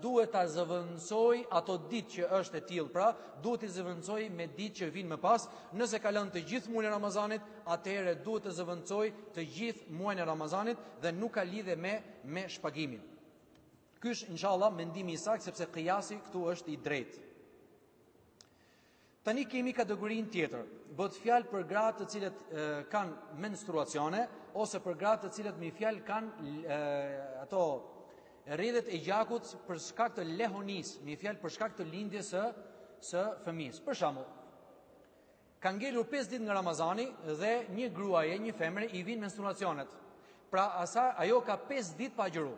duhet ta zëvendësojë ato ditë që është e tillë, pra duhet t'i zëvendësojë me ditë që vijnë më pas. Nëse ka lënë të gjithë muajin e Ramazanit, atëherë duhet të zëvendësojë të gjithë muajin e Ramazanit dhe nuk ka lidhje me me shpagimin. Ky është inshallah mendimi i saktë sepse kijasi këtu është i drejtë. Tani kemi kategorinë tjetër. Bëhet fjalë për gratë të cilat kanë menstruacione ose për gratë të cilat me një fjalë kanë ato rrjedhjet e gjakut për shkak të lehonisë, me një fjalë për shkak të lindjes së së fëmijës. Për shembull, ka ngelur 5 ditë nga Ramazani dhe një gruaje, një femre i vijnë menstruacionet. Pra asa, ajo ka 5 ditë pa agjëru.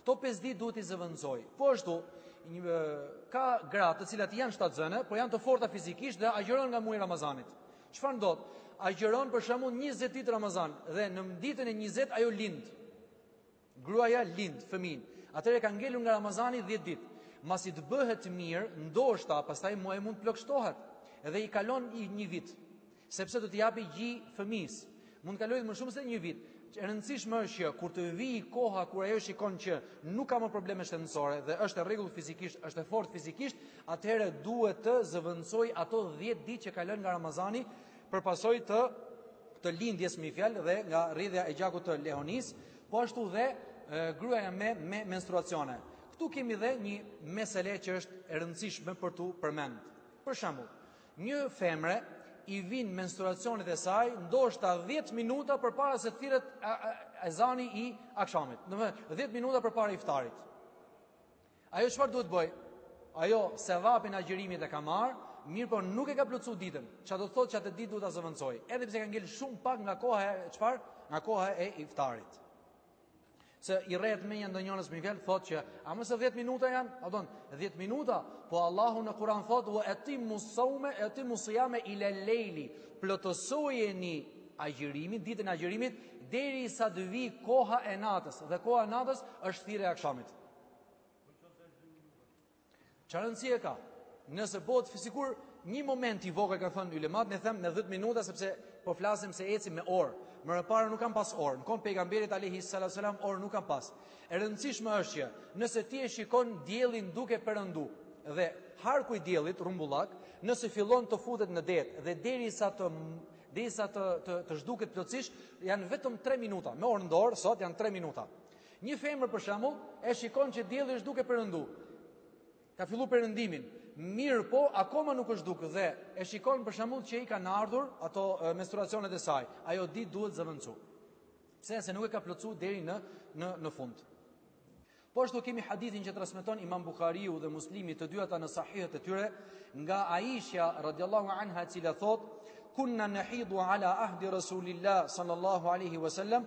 Këto 5 ditë duhet t'i zëvendësojë. Po ashtu, një, ka gra të cilat janë shtatzëne, por janë të forta fizikisht dhe agjërojnë nga muaji i Ramazanit. Çfarë ndodh? Agjëron për shembull 20 ditë Ramazan dhe në ditën e 20 ajo lind. Gruaja lind fëmijën. Atëherë ka ngelur nga Ramazani 10 ditë. Masi të bëhet mirë, ndoshta pastaj muaj mund të plogështohet. Edhe i kalon një vit. Sepse do t'i japi gji fëmijës. Mund të kalojë më shumë se një vit. E rëndësishme është që kur të vijë koha kur ajo shikon që nuk ka më probleme shëndetësore dhe është e rregullt fizikisht, është e fortë fizikisht, atëherë duhet të zëvendësojë ato 10 ditë që ka lënë nga Ramazani për pasojë të të lindjes me një fjalë dhe nga rrjedhja e gjakut të lehonisë, po ashtu dhe gruaja me me menstruacione. Këtu kemi dhe një mesele që është e rëndësishme për t'u përmend. Për shembull, Një femre i vijnë menstruacionet e saj ndoshta 10 minuta përpara se të thirret ezani i akshamit. Do të thotë 10 minuta përpara iftarit. Ajo çfarë duhet bëj? Ajo sevapin e agjërimit e ka marr, mirëpo nuk e ka plotsu ditën. Çfarë do të thotë që atë ditë duhet ta zëvendësoj? Edhe pse ka ngel shumë pak nga koha e çfarë? Nga koha e iftarit. Se i rreh mendja ndonjërës me fjalë, thot që, a mo se 10 minuta janë, a thonë, 10 minuta, po Allahu në Kuran thot, ue etimu saume, etimu sijame ilel lejli, plotësojeni agjërimin, ditën e agjërimit, derisa të vi koha e natës, dhe koha e natës është thirrja e akshamit. Ça rëndësie ka? Nëse bëhet sikur një moment i vogël kanë thënë ulemat, ne them me 10 minuta sepse po flasim se ecim me orë. Më përpara nuk kan pas orë. Në kohën pejgamberit alayhi salatu selam orë nuk kan pas. E rëndësishme është që nëse ti e shikon diellin duke perëndu dhe harku i diellit rrumbullak, nëse fillon të futet në det dhe derisa të derisa të të, të zhduket plotësisht, janë vetëm 3 minuta. Me orë në dorë sot janë 3 minuta. Një femër për shembull e shikon që dielli është duke perëndu. Ka fillu perëndimin. Mirëpo, akoma nuk është zhduk dhe e shikon për shembull që i kanë ardhur ato menstruacionet e saj. Ajo ditë duhet zëvendësu. Pse? Se nuk e ka plotësu deri në në në fund. Po ashtu kemi hadithin që transmeton Imam Buhariu dhe Muslimi të dy ata në sahihet e tyre nga Aisha radhiyallahu anha e cila thot kunna nahidu ala ahdi rasulillah sallallahu alaihi wasallam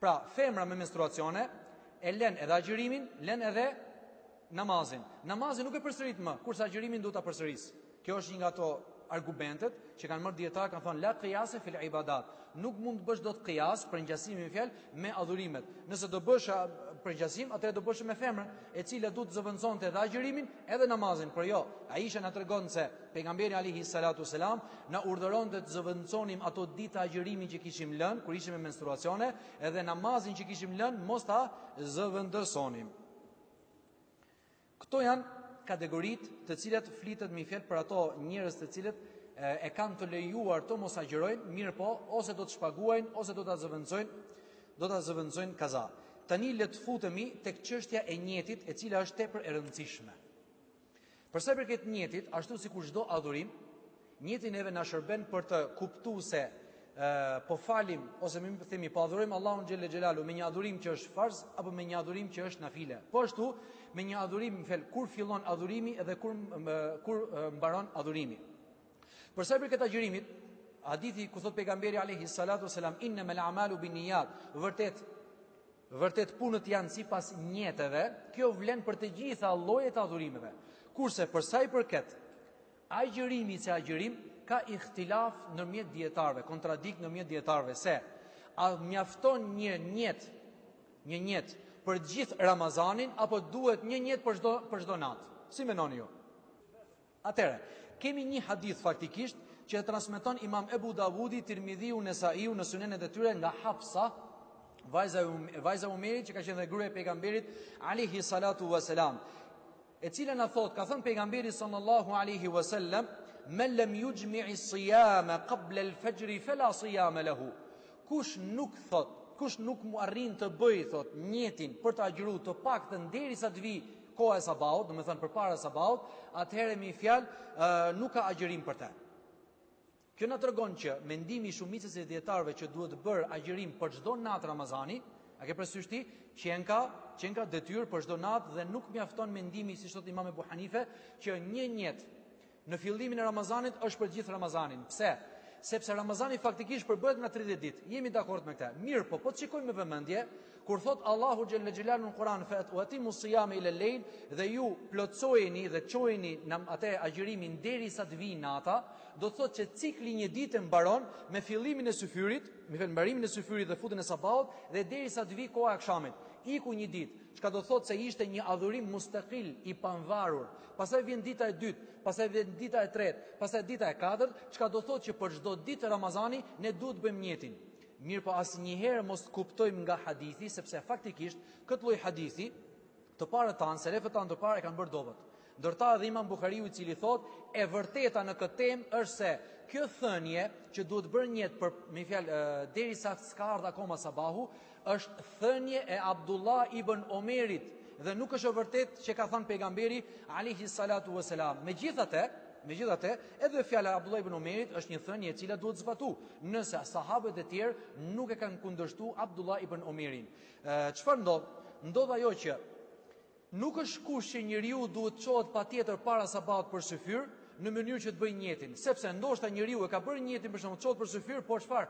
Pra, femra me menstruacione e len edhe agjërimin, len edhe namazin. Namazin nuk e përsërit më, kurse agjërimin duhet ta përsëris. Kjo është një nga ato argumentet që kanë marrë dijetarët kanë thënë la qiyase fil ibadat. Nuk mund të bësh dot qiyas përngjasim me fjalë me adhurimet. Nëse do bësh përngjasim, atëherë do bëshe me femrën, e cila duhet të zëvendësonte edhe agjërimin, edhe namazin. Por jo, Aisha na tregon se Pejgamberi alayhi salatu selam na urdhëronte të zëvendësonim ato ditë agjërimin që kishim lënë kur ishim me menstruacione, edhe namazin që kishim lënë mos ta zëvendësonim. Këto janë kategoritë të cilat flitet me fjalë për ato njerëz të cilët e kanë të lejuar të mos agjërojnë, mirëpo, ose do të shpaguajnë ose do ta zëvendësojnë, do ta zëvendësojnë kaza. Tani le të futemi tek çështja e nijetit, e cila është tepër e rëndësishme. Për sa i përket nijetit, ashtu sikur çdo adhurim, nijeti neve na shërben për të kuptuar se po falim ose më mirë themi po adhurojmë Allahun xhelle xhelalu me një adhurim që është farz apo me një adhurim që është nafile. Po ashtu, me një adhurim, më fal, kur fillon adhurimi dhe kur kur mbaron adhurimi. Për sa i përket agjërimit, hadithi ku thot pejgamberi alayhi salatu wasalam innamal a'malu binniyat, vërtet Vërtet punët janë sipas njetëve, kjo vlen për të gjitha llojet e adhurimeve. Kurse për sa i përket agjërimit se agjërimi ka ihtilaf ndërmjet dijetarëve, kontradikt ndërmjet dijetarëve se a mjafton një njet, një njet për gjithë Ramazanin apo duhet një njet për çdo për çdo natë. Si mendoni ju? Atëherë, kemi një hadith faktikisht që e transmeton Imam Ebu Davudi, Tirmidhiu, Nesaiu në sunenet e tyre nga Hafsa, vajza e um, vajza e Umerit që ka qenë dhe gruaja e pejgamberit alayhi salatu wasalam, e cila na thot, ka thënë pejgamberi sallallahu alaihi wasallam, "Men lam yujmi'i siyama qabla al-fajr fala siyama lahu." Kush nuk thot, kush nuk arrin të bëj thot njetin për të agjëruar të paktën derisa të vijë koha e sabahut, domethënë përpara sabahut, atëherë me një fjalë nuk ka agjërim për te. Kjo na tregon që mendimi i shumicës së dijetarëve që duhet bërë agjërim për çdo natë Ramazani, e ke parasysh ti, qenka, qenka detyrë për çdo natë dhe nuk mjafton mendimi, siç thotë imam Ebu Hanife, që një njet Në fillimin e Ramazanit është për gjithë Ramazanin. Pse? Sepse Ramazani faktikisht përbëhet nga 30 ditë. Jemi dakord me këtë. Mirëpo po të shikojmë me vëmendje, kur thot Allahu xhel-le xhelaluhu në Kur'an wa atimmu siyama ila al-layl dhe ju plotsojeni dhe çojeni atë agjërimin derisa të vijë nata, do të thotë që cikli i një dite mbaron me fillimin e syfyrit, me një fjalë mbarimin e syfyrit dhe futjen e sabahut dhe derisa të vijë koha e akshamit. Iku një ditë. çka do të thotë se ishte një adhurim mustaqil i panvarur. Pastaj vjen dita e dytë, pastaj vjen dita e tretë, pastaj dita e katërt, çka do të thotë që për çdo ditë Ramazani ne duhet të bëjmë njetin. Mirëpo asnjëherë mos të kuptojmë nga hadithi, sepse faktikisht këtë lloj hadithi të parët tanë, selefët tanë të parë e kanë bërë të dobët. Ndër ta edhe Imam Buhariu i cili thotë, e vërteta në këtë temë është se kjo thënie që duhet bërë njet për me një fjalë derisa s'ka ardhur akoma sabahu, është thënie e Abdullah ibn Omerit dhe nuk është e vërtetë që e ka thënë pejgamberi alayhi salatu vesselam. Megjithatë, megjithatë, edhe fjala e Abdullah ibn Omerit është një thënie e cila duhet zbatu, nëse sahabët e tjerë nuk e kanë kundërshtuar Abdullah ibn Omerin. Çfarë ndodh? Ndodh ajo që Nuk është kusht që njeriu duhet të çohet patjetër para sabahut për syfyr, në mënyrë që të bëjë njetin, sepse ndoshta njeriu e ka bërë njetin për shembull të çohet për syfyr, por çfarë?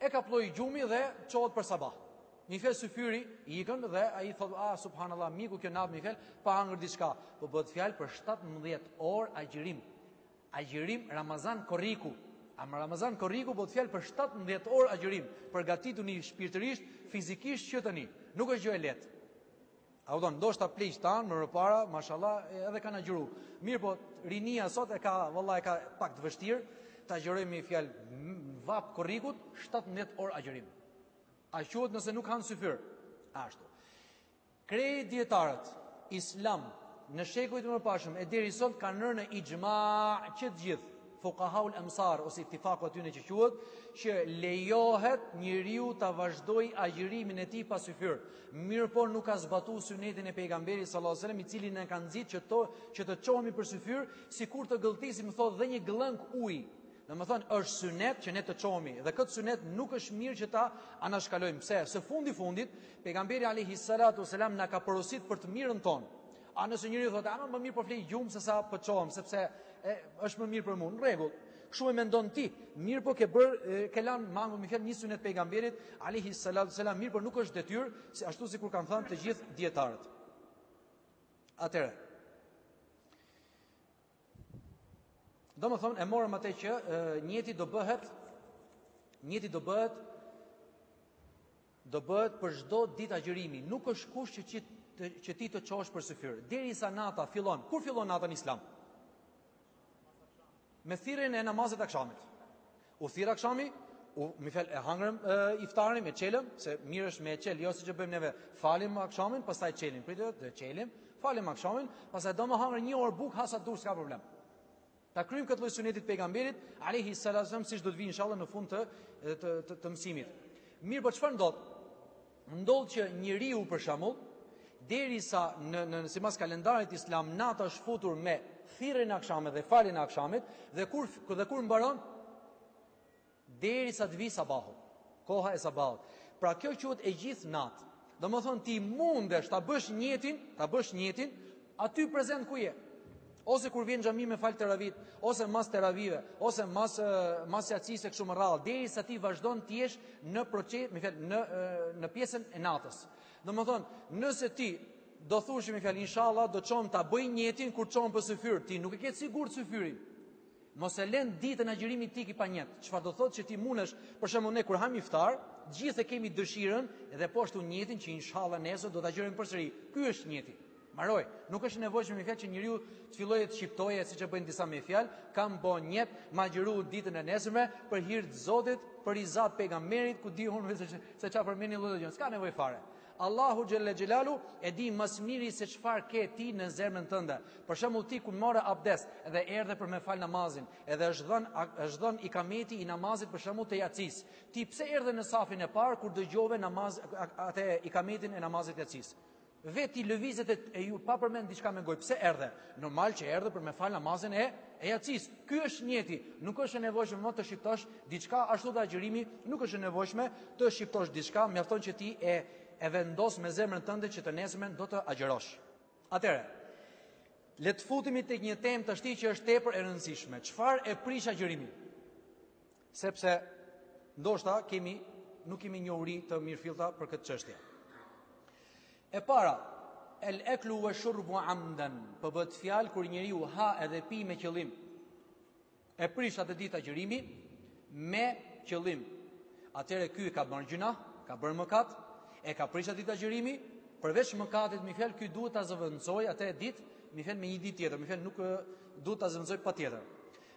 E kaploi gjumi dhe çohet për sabah. Me një fjalë syfyri i ikën dhe ai thotë, "Ah, subhanallahu, m'iku kjo natë me një fjalë pa hangër diçka." Po bëhet fjalë për 17 orë agjërim. Agjërim Ramazan korriku. Ama Ramazan korriku bëhet fjalë për 17 orë agjërim. Përgatituni shpirtërisht, fizikisht që tani. Nuk është gjë e lehtë. A u thotë, ndoshta pleqt tanë më përpara, mashallah, edhe kanë agjëru. Mirëpo, rinia sot e ka, valla e ka pak të vështirë, ta agjërojë me fjalë vapë korrikut, 17 orë agjërim. A quhet nëse nuk hanë syfyr? Ashtu. Krejt dijetarët, islam, në shekujt mëparshëm, e deri sot kanë rënë në ixhma që të gjithë. Fukahaul Amsar ose ittifaku i tyne që quhet që lejohet njeriu ta vazhdojë agjërimin e tij pa syfyr. Mirëpo nuk ka zbatu sunetin e pejgamberit sallallahu alajhi wasallam i cili na ka nxit që to që të çohemi për syfyr sikur të gëlltisim thotë dhe një gllënkë ujë. Domethënë, është synet që ne të çohemi, dhe këtë synet nuk është mirë që ta anashkalojmë. Pse, se fundi fundit, pejgamberi alejhi salatu selam na ka porosit për të mirën tonë. A nëse njeriu thotë, ama më mirë po flej gjumë sesa po çohem, sepse e, është më mirë për mua. Në rregull. Kështu e mendon ti. Mirëpo ke bër, ke lan mangu me fjalë një sunet pejgamberit, alejhi salatu selam, mirëpo nuk është detyrë, si ashtu sikur kanë thënë të gjithë dijetarët. Atëhere. Domethonë, e morëm atë që nijeti do bëhet, nijeti do bëhet Do bëhet për çdo ditë agjërimi, nuk është kusht që ti të, që ti të çohesh për syfyr, derisa nata fillon. Kur fillon nata në Islam? Me thirrjen e namazit të akshamit. U thirr akshami, u më fal e hangrëm e, iftarin e çelëm, se mirë është me e çel, jo siç e bëjmë neve. Falim akshamin, pastaj çelim. Prite dhe çelim, falim akshamin, pastaj do me hangër një orë bukë, ha sa du, s'ka problem. Ta kryjmë këtë lloj sunetit pejgamberit alejhi salatu selam siç do të vijë inshallah në fund të të të, të mësimit. Mirëpo çfarë ndodh? Ndodh që njeriu për shembull, derisa në në sipas kalendarit islam nata është futur me thirrjen e akshamit dhe faljen e akshamit dhe kur dhe kur mbaron Derisa të vijë sabahu, koha e sabahut. Pra kjo quhet e gjithë natë. Domethonë ti mundesh ta bësh nijetin, ta bësh nijetin, aty prezent ku je. Ose kur vjen xhami me fal teravitë, ose mas teravive, ose mas mas jacisë e kështu me radhë, derisa ti vazhdon të jesh në proces, më fal, në në pjesën e natës. Domethonë, nëse ti do thush me fjalë inshallah do çon ta bëj nijetin kur çon për syfyr, ti nuk e ke të sigurt syfyrin. Mos e len ditën agjërimit të ikë pa nijet, çfarë do thotë që ti mundesh, për shembull ne kur hajmë iftar, gjithë e kemi dëshirën dhe po ashtu nijetin që inshallah nesër do të agjërojmë përsëri. Ky është nijeti. Mbaroi. Nuk është e nevojshme me fjalë që njeriu të fillojë të shqiptojë siç e bëjnë disa me fjalë, kam bo nijet, me agjëru ditën e nesërme për hir të Zotit, për riza të pejgamberit, ku di unë se se çfarë përmendin lloj gjë. S'ka nevojë fare. Allahu xhelle xhelaluhu e di më së miri se çfarë ke ti në zemrën tënde. Për shembull ti kur more abdes edhe erdhe për me fal namazin, edhe është dhënë është dhënë ikameti i namazit për shembull të jacisë. Ti pse erdhe në safin e parë kur dëgjove namaz atë ikametin e namazit të jacisë? Vetë lëvizjet e, e ju pa përmend diçka me gojë. Pse erdhe? Normal që erdhe për me fal namazin e E jacisë, ky është nijeti, nuk është e nevojshme më të shqiptosh diçka, ashtu dhe agjërimi, nuk është e nevojshme të shqiptosh diçka, mjafton që ti e e vendos me zemrën tënde që të nesërmen do të agjërosh. Atëherë, le të futemi tek një temë tashti që është tepër e rëndësishme. Çfarë e prish agjërimin? Sepse ndoshta kemi nuk kemi njohuri të mirëfillta për këtë çështje. E para, el eklu wa shurbu amdan, po bëhet fjalë kur njeriu ha edhe pi me qëllim. E prish atë ditë agjërimi me qëllim. Atëherë ky ka bërë gjynah, ka bërë mëkat, e ka prish atë ditë agjërimi, përveç mëkatit me fjalë ky duhet ta zëvendësojë atë ditë me fjalë me një ditë tjetër, me fjalë nuk duhet ta zëvendësojë patjetër.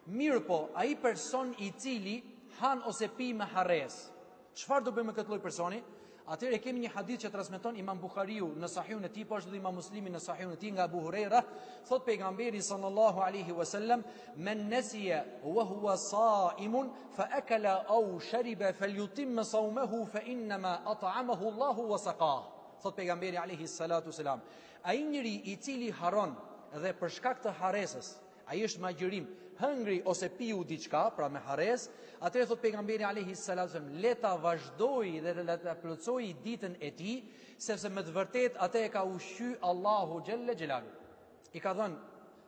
Mirëpo, ai person i cili han ose pi me harresë, çfarë do bëjmë me këtë lloj personi? Atëherë kemi një hadith që transmeton Imam Buhariu në Sahihun e tij, po ashtu dhe Imam Muslimi në Sahihun e tij nga Abu Huraira, thotë pejgamberi sallallahu alaihi wasallam, "Men nasiya wa huwa sa'imun fa akala aw shariba falyutim sawmahu fa innama at'amahu Allahu wa saqah." Thotë pejgamberi alaihi salatu wasalam, "Ai njeri i cili harron dhe për shkak të harresës, Ai është me agjërim, hëngri ose piu diçka, pra me harresë, atëherë thotë pejgamberi alejhi salatu selam, le ta vazhdojë dhe le ta plotësojë ditën e tij, sepse me të vërtetë atë e ka ushqy Allahu xhelle xhelaluhu. I ka dhënë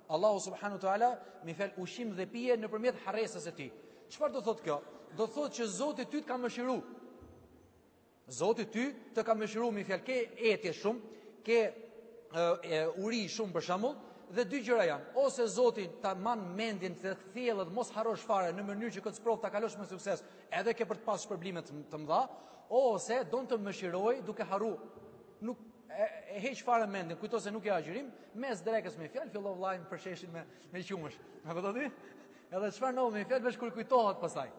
Allahu subhanahu wa taala me fjalë ushqim dhe pije nëpërmjet harresës së tij. Çfarë do të thotë kjo? Do të thotë që Zoti ty të ka mëshiru. Zoti ty të ka mëshiru me fjalë ke etje shumë, ke e, uri shumë për shembull dhe dy gjëra janë, ose Zoti ta man mendjen të thjellët mos harrosh fare në mënyrë që këtë sprovë ta kalosh me sukses, edhe ke për të pasur shpërblime të mëdha, ose don të mëshirojë duke harru nuk e, e heq fare mendjen, kujto se nuk je agjërim, mes drekës me fjalë fillo vllai im përsheshin me me qumësh. A kupton ti? Edhe çfarë ndodh me fjalë veç kur kujtohet pastaj.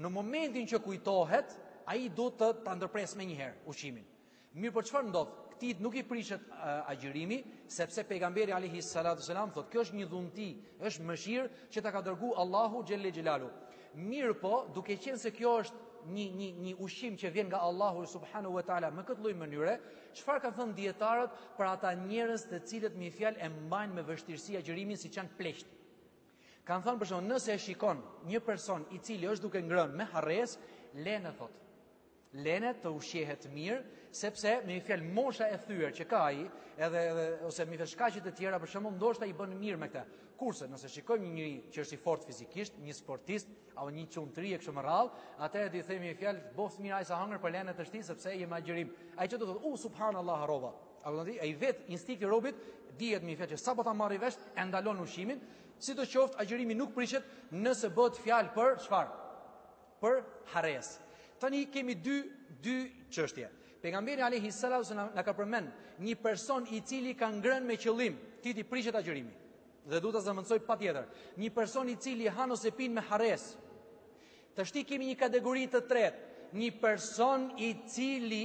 Në momentin që kujtohet, ai duhet ta ndërpresë menjëherë ushqimin. Mirëpo çfarë ndodh? Këtij nuk i prishet agjërimi, sepse pejgamberi alayhi salatu selam thotë, kjo është një dhunti, është mëshirë që ta ka dërgu Allahu xhelle xhelaluhu. Mirëpo, duke qenë se kjo është një një një ushqim që vjen nga Allahu subhanahu wa taala me këtë lloj mënyre, çfarë kanë thënë dijetarët për ata njerëz të cilët me fjalë e mbajnë me vështirësi agjërimin siç janë pleqtë. Kanë thënë për shembull, nëse e shikon një person i cili është duke ngrënë me harresë, lene thotë. Lene të ushqehet mirë, sepse me një fjalë mosha e thyer që ka ai, edhe edhe ose me shkaqe të tjera për shembull, ndoshta i bën mirë me këtë. Kurse nëse shikojmë një njeri që është i fortë fizikisht, një sportist apo një çun t'ri e kështu me radhë, atëherë i themi një fjalë, "Boftë mirë ai sa hangre, po lene tashti sepse je me agjërim." Ai do të thotë, "U subhanallah, harrova." Apo tani ai vet instinkti i robit dihet me një fjalë që sapo ta marrë vesh e ndalon ushqimin, sidoqoftë agjërimi nuk prishet nëse bëhet fjalë për çfarë? Për harresë. Tani kemi dy dy çështje. Pejgamberi alayhi salatu sallam na ka përmend një person i cili ka ngrënë me qëllim të tillit i prishet agjërimi. Dhe duhet ta zëvendësoj patjetër. Një person i cili han ose pin me harresë. Tashti kemi një kategori të tretë, një person i cili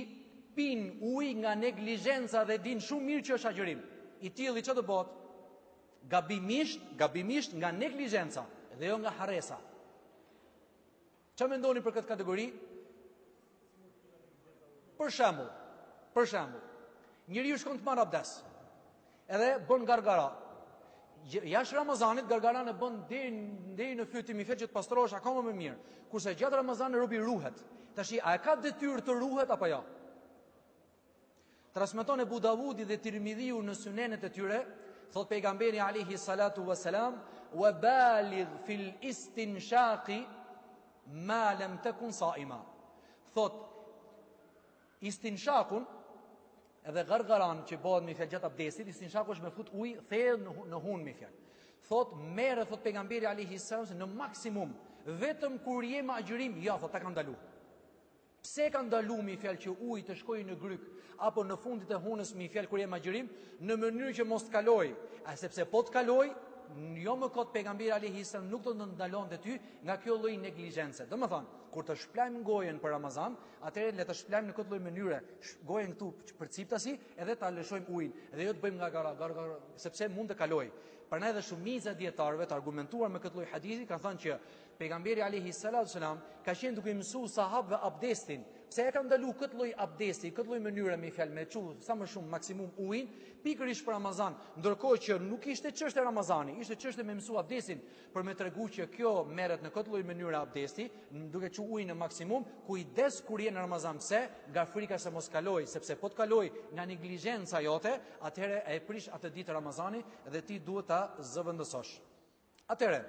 pin ujë nga neglizhenca dhe e din shumë mirë që është agjërim. I tilli ça do bëhet? Gabimisht, gabimisht nga neglizhenca dhe jo nga harresa. Ça mendoni për këtë kategori? Për shembull, për shembull, njeriu shkon të marrë abdes. Edhe bën gargara. Jashtë Ramazanit gargaran e bën deri deri në fyt me një fjalë që të pastrohesh akoma më mirë. Kurse gjatë Ramazanit robi ruhet. Tashi a e ka detyrë të ruhet apo jo? Ja? Transmeton Ebu Davudi dhe Tirmidhiu në Sunenet e tyre, thot pejgamberi alayhi salatu wasalam, "Wa baligh fil istinshaqi ma lam takun sa'ima." Thot istinshaqun edhe gargaran që bëhet me një fjalë gjatë abdestit, istinshaqu është me fut ujë thellë në në hun me një fjalë. Thot merre thot pejgamberi alayhi salatu në maksimum vetëm kur je me agjërim, jo thot ta ka ndalu. Pse e ka ndalu me një fjalë që uji të shkojë në gryk apo në fundit e hunës me një fjalë kur je me agjërim në mënyrë që mos të kaloj, a sepse po të kaloj, jo më kot pejgamberi alayhi salam nuk do të ndalonte ty nga kjo lloj neglizhence. Domethënë, kur të shplajmë gojën për Ramazan, atëherë le ta shplajmë në këtë lloj mënyre, gojën këtu përciptasi edhe ta lëshojmë ujin dhe jo të bëjmë gara, gara, gara, sepse mund të kaloj. Prandaj edhe shumica e dijetarëve të argumentuar me këtë lloj hadithi kanë thënë që Pejgamberi alejhi salatu selam ka qenë duke i mësu sahabëve abdestin. Pse e ka ndalu këtë lloj abdesti, këtë lloj mënyre me një fjalë me çu sa më shumë maksimum ujin, pikërisht për Ramazan, ndërkohë që nuk ishte çështje Ramazani, ishte çështje me mësu abdestin, por me tregu që kjo merret në këtë lloj mënyre abdesti, duke çu ujin në maksimum, kujdes kur je në Ramazan, pse? Nga frika se mos kaloj, sepse po të kaloj nga neglizhenca jote, atëherë e prish atë ditë Ramazani dhe ti duhet ta zëvendësosh. Atëherë,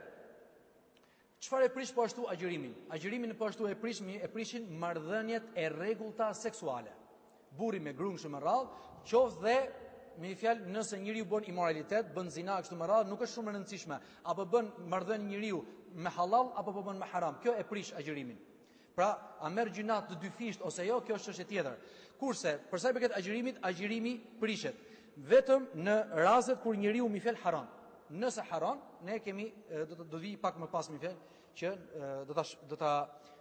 çfarë e prish po ashtu agjërimin? Agjërimin po ashtu e prish e prishin marrëdhëniet e rregullta seksuale. Burri me grun kështu me radhë, qoftë dhe me një fjalë nëse njeriu bën imoralitet, bën zina kështu me radhë, nuk është shumë e rëndësishme, apo bën marrëdhënie njeriu me hallall apo po bën me haram. Kjo e prish agjërimin. Pra, a merr gjynah të dyfishtë ose jo, kjo është çështje tjetër. Kurse, për sa i përket agjërimit, agjërimi prishet vetëm në rastet kur njeriu me një fjalë harron. Nëse harron, ne kemi do të do vi pak më pas me një fjalë që do ta do ta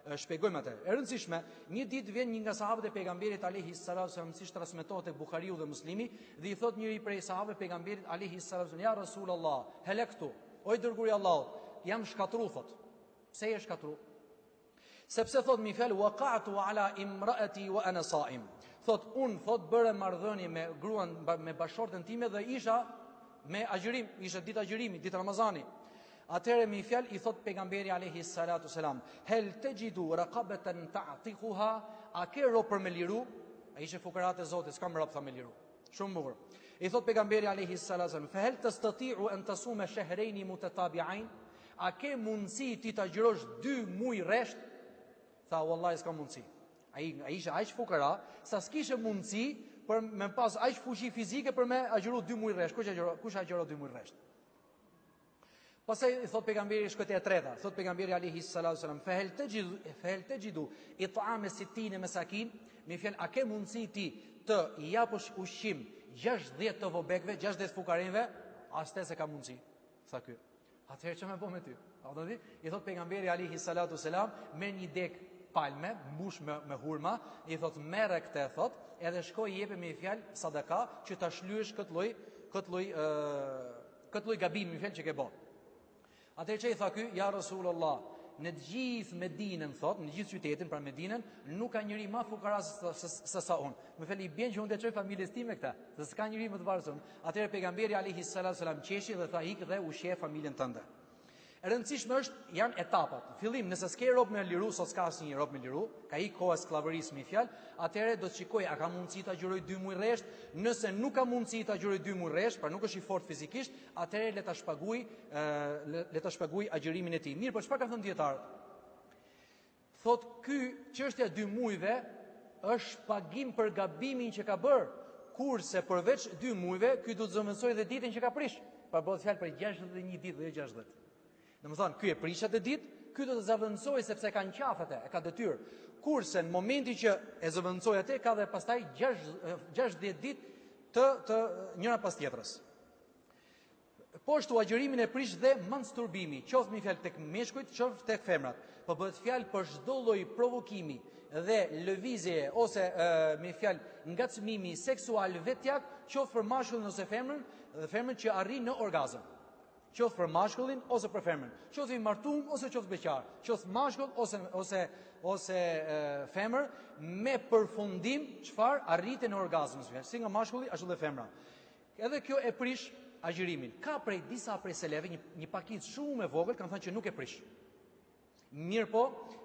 shpjegojmë atë. E rëndësishme, një ditë vjen një nga sahabët e pejgamberit alayhi salatu wasallam, siç transmetohet tek Buhariu dhe Muslimi, dhe i thot njëri prej sahabëve pejgamberit alayhi salatu wasallam, "Ja Rasulullah, halaktu." O i dërguari i Allahut, jam shkatërru thot. Pse je shkatërru? Sepse thot me një fjalë waqatu ala imraati wa ana saim. Thot un thot bëra marrëdhënie me gruan me bashkëshorten time dhe isha me agjërim, ishte ditë agjërimi, ditë Ramazani. Atëherë me një fjalë i thot pejgamberi alayhi salatu selam, "Hel tajidu raqabatan ta'tiquha?" A ke rob për me liru? Ai ishte fukara i Zotit, s'kam rob tha me liru. Shumë bukur. I thot pejgamberi alayhi salatu selam, "Fa hal tastati'u an tasuma shahrayn mutatabi'ain?" A ke mundësi ti t'agjërosh dy muaj rresht? Tha, "Wallahi s'kam mundësi." Ai ai ishte aq fukara, sa s'kishte mundësi për me pas aq fuqi fizike për me agjëru dy muaj rresht. Kush agjëron, kush agjëron dy muaj rresht? Pastaj i thot pejgamberi çështja e treta, thot pejgamberi alayhi salatu sallam, fa hal tajidu fa hal tajidu it'am 60 masakin, me një fjalë a ke mundësi ti të i japësh ushqim 60 të vobektëve, 60 fukarenjve, as atë s'e kam mundësi, tha ky. Atëherë çfarë me bë me ty? A do të I thot pejgamberi alayhi salatu sallam me një degë palme, mbush me, me hurma, i thot merre këtë, thot, edhe shko jepe me një fjalë sadaka që ta shlyesh këtë lloj këtë lloj Këtë lloj gabimi me një fjalë që ke bë. Atëherë ça i tha ky, ja Rasulullah, në të gjithë Medinën thot, në gjithë qytetin pra Medinën, nuk ka njeri më fukara se sa unë. Me një fjalë i bie që unë t'ia çoj familjes time këtë, se s'ka njeri më të varfër se unë. Atëherë pejgamberi alayhi salatu sallam qeshi dhe tha ik dhe ushqe familjen tënde. E rëndësishme është janë etapat. Në fillim, nëse s'ke rob me liru, sot s'ka asnjë rob me liru, ka ik koha e skllavërisë me një fjalë, atëherë do të shikoj a ka mundësi t'agjërojë dy muaj rresht, nëse nuk ka mundësi t'agjërojë dy muaj rresht, pra nuk është i fortë fizikisht, atëherë le ta shpaguaj, le ta shpaguaj agjërimin e tij. Mirëpo çfarë kanë thënë dijetarët? Thotë ky çështja e dy mujve është shpagim për gabimin që ka bërë, kurse përveç dy mujve ky duhet të zëvendësojë dhe ditën që ka prish. Pra bëhet fjalë për 61 ditë dhe jo 60. Domethënë ky e prish atë ditë, ky duhet ta zëvendësojë sepse e ka në qafë atë, e ka detyrë. Kurse në momentin që e zëvendësoi atë ka dhe pastaj 60 ditë të të njëra pas tjetrës. Po ashtu agjërimin e prish dhe mansturbimi, qoftë një fjalë tek meshkujt, qoftë tek femrat. Po bëhet fjalë për çdo lloj provokimi dhe lëvizjeje ose e, një fjalë ngacmimi seksual vetjak, qoftë për mashkullin ose femrën, dhe femrën që arrin në orgazëm qoftë për mashkullin ose për femrën, qoftë i martuar ose qoftë beqar, qoftë mashkull ose ose ose e, femër me përfundim çfarë arritje në orgazm, si nga mashkulli ashtu dhe femra. Edhe kjo e prish agjërimin. Ka prej disa prej selefëve një, një pakicë shumë e vogël kanë thënë që nuk e prish. Mirëpo,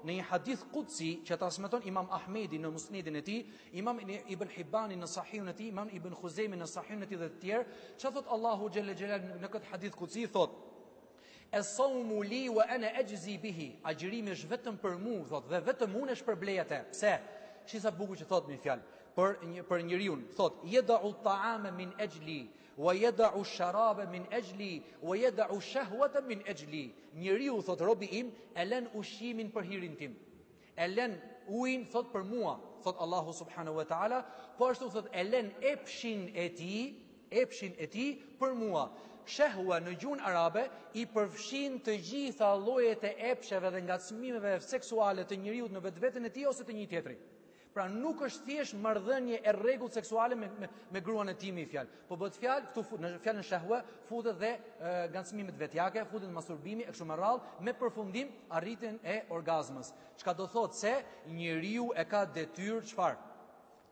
në një hadith kudsi që transmeton Imam Ahmedi në Musnedin e tij, Imam Ibn Hibani në Sahihun e tij, Imam Ibn Huzejmi në Sahihun e tij dhe të tjerë, ça thot Allahu xhelle xhelal në këtë hadith kudsi thot Es-sawmu li wa ana ajzi bihi, agjërimi është vetëm për mua, thotë, dhe vetëm unë e shpërblej atë. Pse? Shi sa bukur që thotë një fjalë për një për njeriun, thotë, "Yad'u at-ta'ama min ajli wa yad'u ash-sharaba min ajli wa yad'u ash-shahwata min ajli." Njeriu thotë, "Robi im, e lën ushqimin për hirin tim, E lën ujin thot për mua, thot Allahu subhanahu wa taala, po ashtu thot e lën epshin e tij, epshin e tij për mua. Shehua në gjuhën arabe i përfshin të gjitha llojet e epsheve dhe ngacmimeve seksuale të njeriut në vetveten e tij ose të një tjetri. Pra nuk është thjesht marrëdhënie e rregullt seksuale me me, me gruan e tij një fjalë. Po bëhet fjalë këtu në fjalën shahwa futet dhe ngacmimet vetjake, futet masturbimi e kështu me radhë, me përfundim arritjen e orgazmës. Çka do thotë se njeriu e ka detyrë çfarë?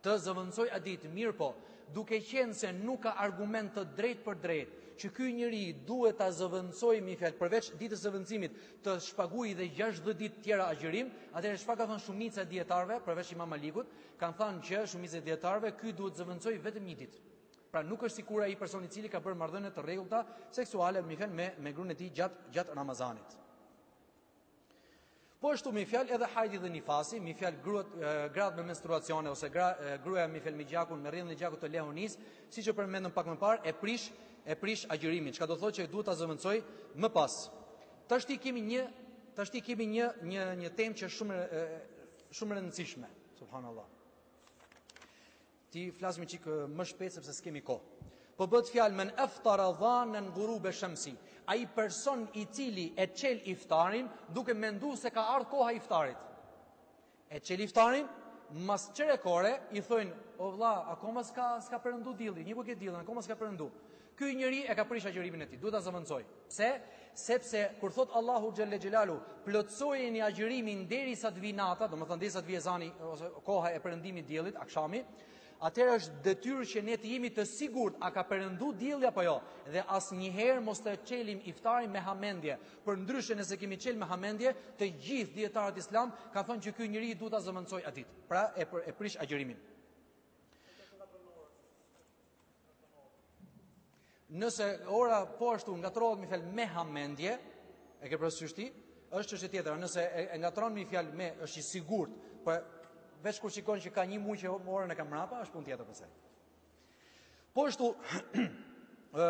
Të zëvendësoj atë ditë, mirëpo, duke qenë se nuk ka argument të drejtpërdrejtë që ky njeri duhet ta zëvendësoj një fjalë përveç ditës së zëvendësimit të shpaguajë dhe 60 ditë të tjera agjërim, atëherë çfarë ka thënë shumica e dijetarëve përveç Imam Malikut, Kanë thënë që shumica e dijetarëve ky duhet të zëvendësojë vetëm një ditë. Pra nuk është sikur ai person i cili ka bërë marrëdhënie të rregullta seksuale një fjalë me me gruan e tij gjatë gjatë Ramazanit. Po ashtu një fjalë edhe hajdi dhe nifasi, një fjalë gruat gratë me menstruacione ose gra, gruaja një fjalë me gjakun, me rrjedhën e gjakut të lehonisë, siç e përmendëm pak më parë, e prish e prish agjërimin, çka do thotë që duhet ta zëvendësoj më pas. Tashti kemi një tashti kemi një një një temë që është shumë Shumë e rëndësishme, subhanallah. T'i flasim çik më shpejt sepse s'kemi kohë. Po bëhet fjalë men aftara dhanan ghurub shamsi. Ai person i cili e çel iftarin duke menduar se ka ardhur koha e iftarit. E çel iftarin mas çerekore i thojnë o vlla akoma s'ka s'ka perëndu dilli, një kuqe dilli akoma s'ka perëndu. Ky njeri e ka prish agjërimin e tij, duhet ta zëvendësoj. Pse? Sepse kur thot Allahu xhelle xhelalu, plotësojeni agjërimin derisa të vijë nata, domethënë derisa të vijë ezani ose koha e perëndimit të diellit, akshami, atëherë është detyrë që ne të jemi të sigurt a ka perëndu dielli apo jo dhe asnjëherë mos të çelim iftarin me hamendje. Përndryshe nëse kemi çel me hamendje, të gjithë dijetarët islam kanë thënë që ky njeri duhet ta zëvendësoj atë ditë. Pra e, e prish agjërimin. Nëse ora po ashtu ngatërrohet me fjalë me hamendje, e ke parasysh ti, është çështje tjetër. Nëse e, e ngatërron me fjalë me, është i sigurt, po veç kur shikon që ka një muaj që orën e ka mrapa, është punë tjetër pastaj. Po ashtu ë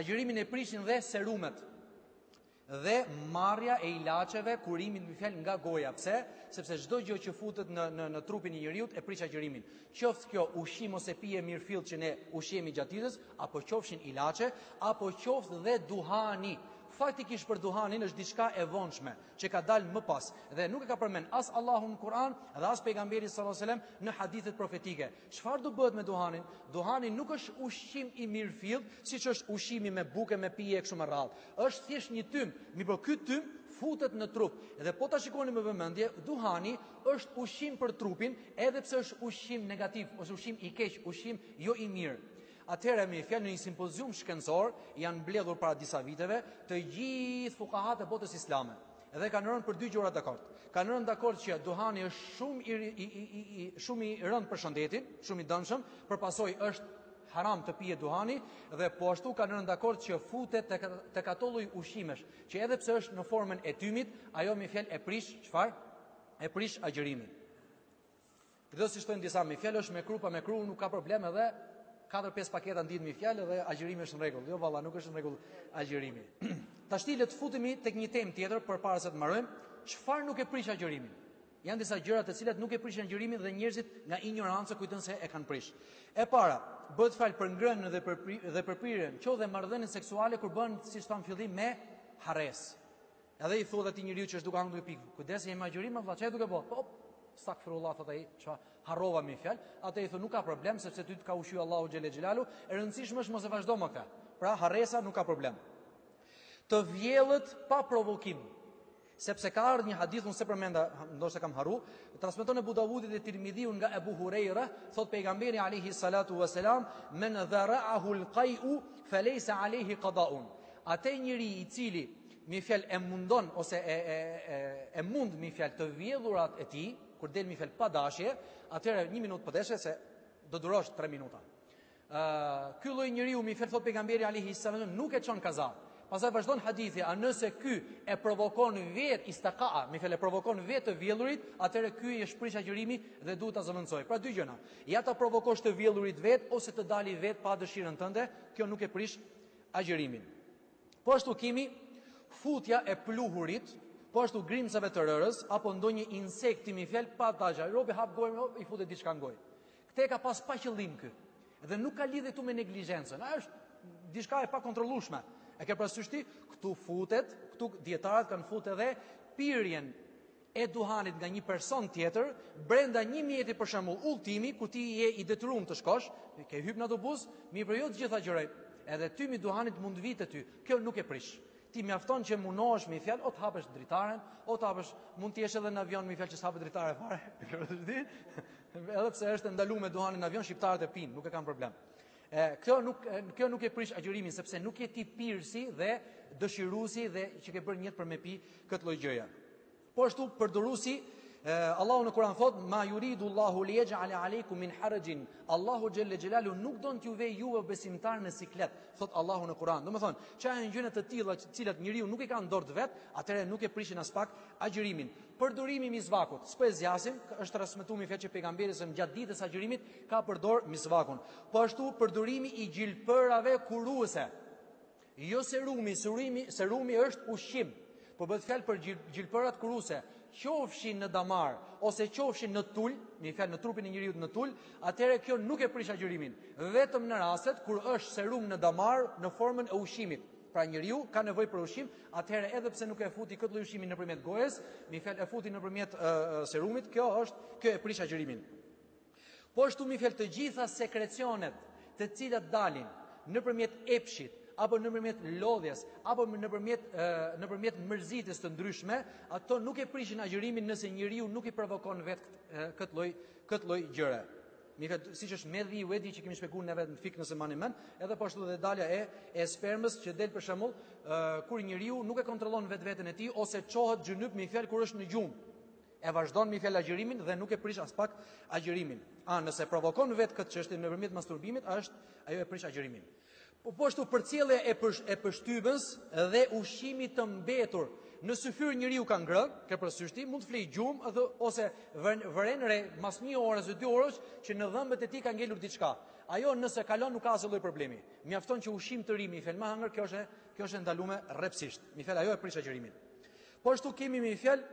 agjërimin e prishin dhe serumet. Dhe marrja e ilaçeve, kurimit me fjalë nga goja. Pse? Sepse çdo gjë që futet në në në trupin e njeriut e prish agjërimin. Qoftë kjo ushqim ose pije e mirëfilltë që ne ushqehemi gjatë ditës, apo qofshin ilaçe, apo qoftë dhe duhani. Faktikisht për duhanin është diçka e vonshme, që ka dalë më pas dhe nuk e ka përmend as Allahu në Kur'an dhe as pejgamberi sallallahu alajhi wasallam në hadithet profetike. Çfarë do bëhet me duhanin? Duhani nuk është ushqim i mirëfilltë, siç është ushqimi me bukë, me pije e kështu me radhë. Është thjesht një tym, mirëpo ky tym futet në trup. Dhe po ta shikoni me vëmendje, duhani është ushqim për trupin, edhe pse është ushqim negativ ose ushqim i keq, ushqim jo i mirë. Atëherë me fjalë në një simpozium shkencor janë mbledhur para disa viteve të gjithë fukahat e botës islame. Dhe kanë rënë për dy gjëra dakord. Kanë rënë dakord që duhani është shumë i, i, i, i, i shumë i rënd për shëndetin, shumë i dëmshëm, për pasojë është haram të pihet duhani dhe po ashtu kanë rënë dakord që futet tek tek ato lloj ushqimesh, që edhe pse është në formën e tymit, ajo me fjalë e prish çfarë? E prish agjërimin. Këto siç thonë disa me fjalë është me kru pa me kru nuk ka problem edhe 4-5 paketa në ditë me fjalë dhe agjërimi është në rregull. Jo valla, nuk është në rregull agjërimi. Tashti le të futemi tek një temë tjetër përpara se të mbarojmë, çfarë nuk e prish agjërimin? Janë disa gjëra të cilat nuk e prishin agjërimin dhe njerëzit nga injoranca kujtojnë se e kanë prish. E para, bëhet fjalë për ngrënien dhe për dhe për pirjen, qoftë dhe marrëdhëniet seksuale kur bëhen, siç thamë në fillim, me harresë. Edhe i thot atij njeriu që është duke hangër duke pi,, kujdes je me agjërim vëlla, ça je duke bë. Po, estagfirullah thot ai, ça, harrova me fjalë. Atë i thot nuk ka problem sepse ty të ka ushqyer Allahu xhele xhelalu, e rëndësishme është mos e vazhdo më këtë. Pra harresa nuk ka problem. Të vjellët pa provokim. Sepse ka ardhur një hadith unë s'e përmenda, ndoshta kam harru, transmeton Ebu Davudi dhe Tirmidhiu nga Abu Huraira, thot pejgamberi alayhi salatu wasalam, "Men dhara'ahu al-qai'u falaysa alayhi qada'un." Atë njeri të cilin Mi fjalë e mundon ose e e e e mund mi fjalë të vjellurat e tij, kur del mi fjalë pa dashje, atëherë një minutë po deshe se do durosh 3 minuta. Ë ky lloj njeriu mi fjalë thot pejgamberi alayhi salam nuk e çon kaza. Pastaj vazhdon hadithi, a nëse ky e provokon vetë istaqaa, mi fjalë e provokon vetë të vjellurit, atëherë ky i është prish agjërimi dhe duhet ta zëvendësoj. Pra dy gjëna, ja ta provokosh të vjellurit vetë ose të dali vetë pa dëshirën tënde, kjo nuk e prish agjërimin. Po ashtu kimi, futja e pluhurit, po ashtu grimcave të rërës apo ndonjë insekti me fjalë pa dashja. Robi hap gojën, hop, i futet diçka në gojë. Këtë e ka pas pa qëllim ky. Dhe nuk ka lidhje këtu me negligjencën. Ajo është diçka e pakontrollueshme. E ke parasysh ti? Këtu futet, këtu dietarët kanë futë edhe pirjen e duhanit nga një person tjetër, brenda një mjeti për shembull udhëtimi kur ti je i detyrum të shkosh, ke hyp në autobus, mi fjalë jo të gjitha gjërat. Edhe tymi i duhanit mund të vijë te ty. Kjo nuk e prish. Ti mjafton që munohesh me fjalë, o të hapësh dritaren, o të hapësh, mund të jesh edhe në avion me fjalë që s'hapet dritare fare. edhe pse është e ndalu me duhanin në avion, shqiptarët e pinë, nuk e kanë problem. E, kjo nuk kjo nuk e prish agjërimin sepse nuk je ti pirsi dhe dëshiruesi dhe që ke bërë nijet për me pi këtë lloj gjëja. Po ashtu përdorusi Allahu në Kur'an thot ma yuridu Allahu li yaj'ala alaykum min harajin. Allahu jalla jalalu nuk don t'ju vej juve besimtar në siklet. Thot Allahu në Kur'an. Domethën, çka janë gjëra të tilla që të cilat njeriu nuk i ka në dorë të vet, atëherë nuk e prishin aspak agjërimin. Përdorimi i misvakut, s'po e zgjasim, është transmetuar me fjalë pejgamberit se gjatë ditës së agjërimit ka përdorë misvakun. Po ashtu përdorimi i gjilpërave kuruese. Jo serumi, serumi, serumi është ushqim. Po bëhet fjalë për gjilpërat kuruese, qofshin në damar ose qofshin në tul, me fjalë në trupin e njeriut në tul, atëherë kjo nuk e prish agjërimin, vetëm në rastet kur është serum në damar në formën e ushqimit. Pra njeriu ka nevojë për ushqim, atëherë edhe pse nuk e futi këtë lloj ushqimi nëpërmjet gojës, me fjalë e futi nëpërmjet uh, serumit, kjo është kjo e prish agjërimin. Po ashtu mi fjalë të gjitha sekrecionet të cilat dalin nëpërmjet epshit apo nëpërmjet lodhjes apo nëpërmjet nëpërmjet mërzitës të ndryshme, ato nuk e prishin agjërimin nëse njeriu nuk i provokon vet këtë lloj këtë lloj gjëre. Mi fjalë, siç është medhi i wedi që kemi shpjegu neve në fik nëse mani mend, edhe po ashtu dhe dalja e e spermës që del për shembull, kur njeriu nuk e kontrollon vetveten e tij ose çohet xhynyp me fjalë kur është në gjumë. E vazhdon me i fjalë agjërimin dhe nuk e prish aspak agjërimin. A nëse provokon vetë këtë çështje nëpërmjet masturbimit, a është ajo e prish agjërimin? Po po ashtu përcjellja e për, e pështymës dhe ushqimit të mbetur në syfyr njeriu ka ngrë, ke parasysh ti, mund të flej gjumë ose vëren re mas një orës e dy orës që në dhëmbët e tij ka ngelur diçka. Ajo nëse kalon nuk ka asnjë lloj problemi. Mjafton që ushqim të ri, me i fjalë me hangër, kjo është kjo është e ndalume rreptësisht. Me i fjalë ajo e prish agjërimin. Po ashtu kemi me i fjalë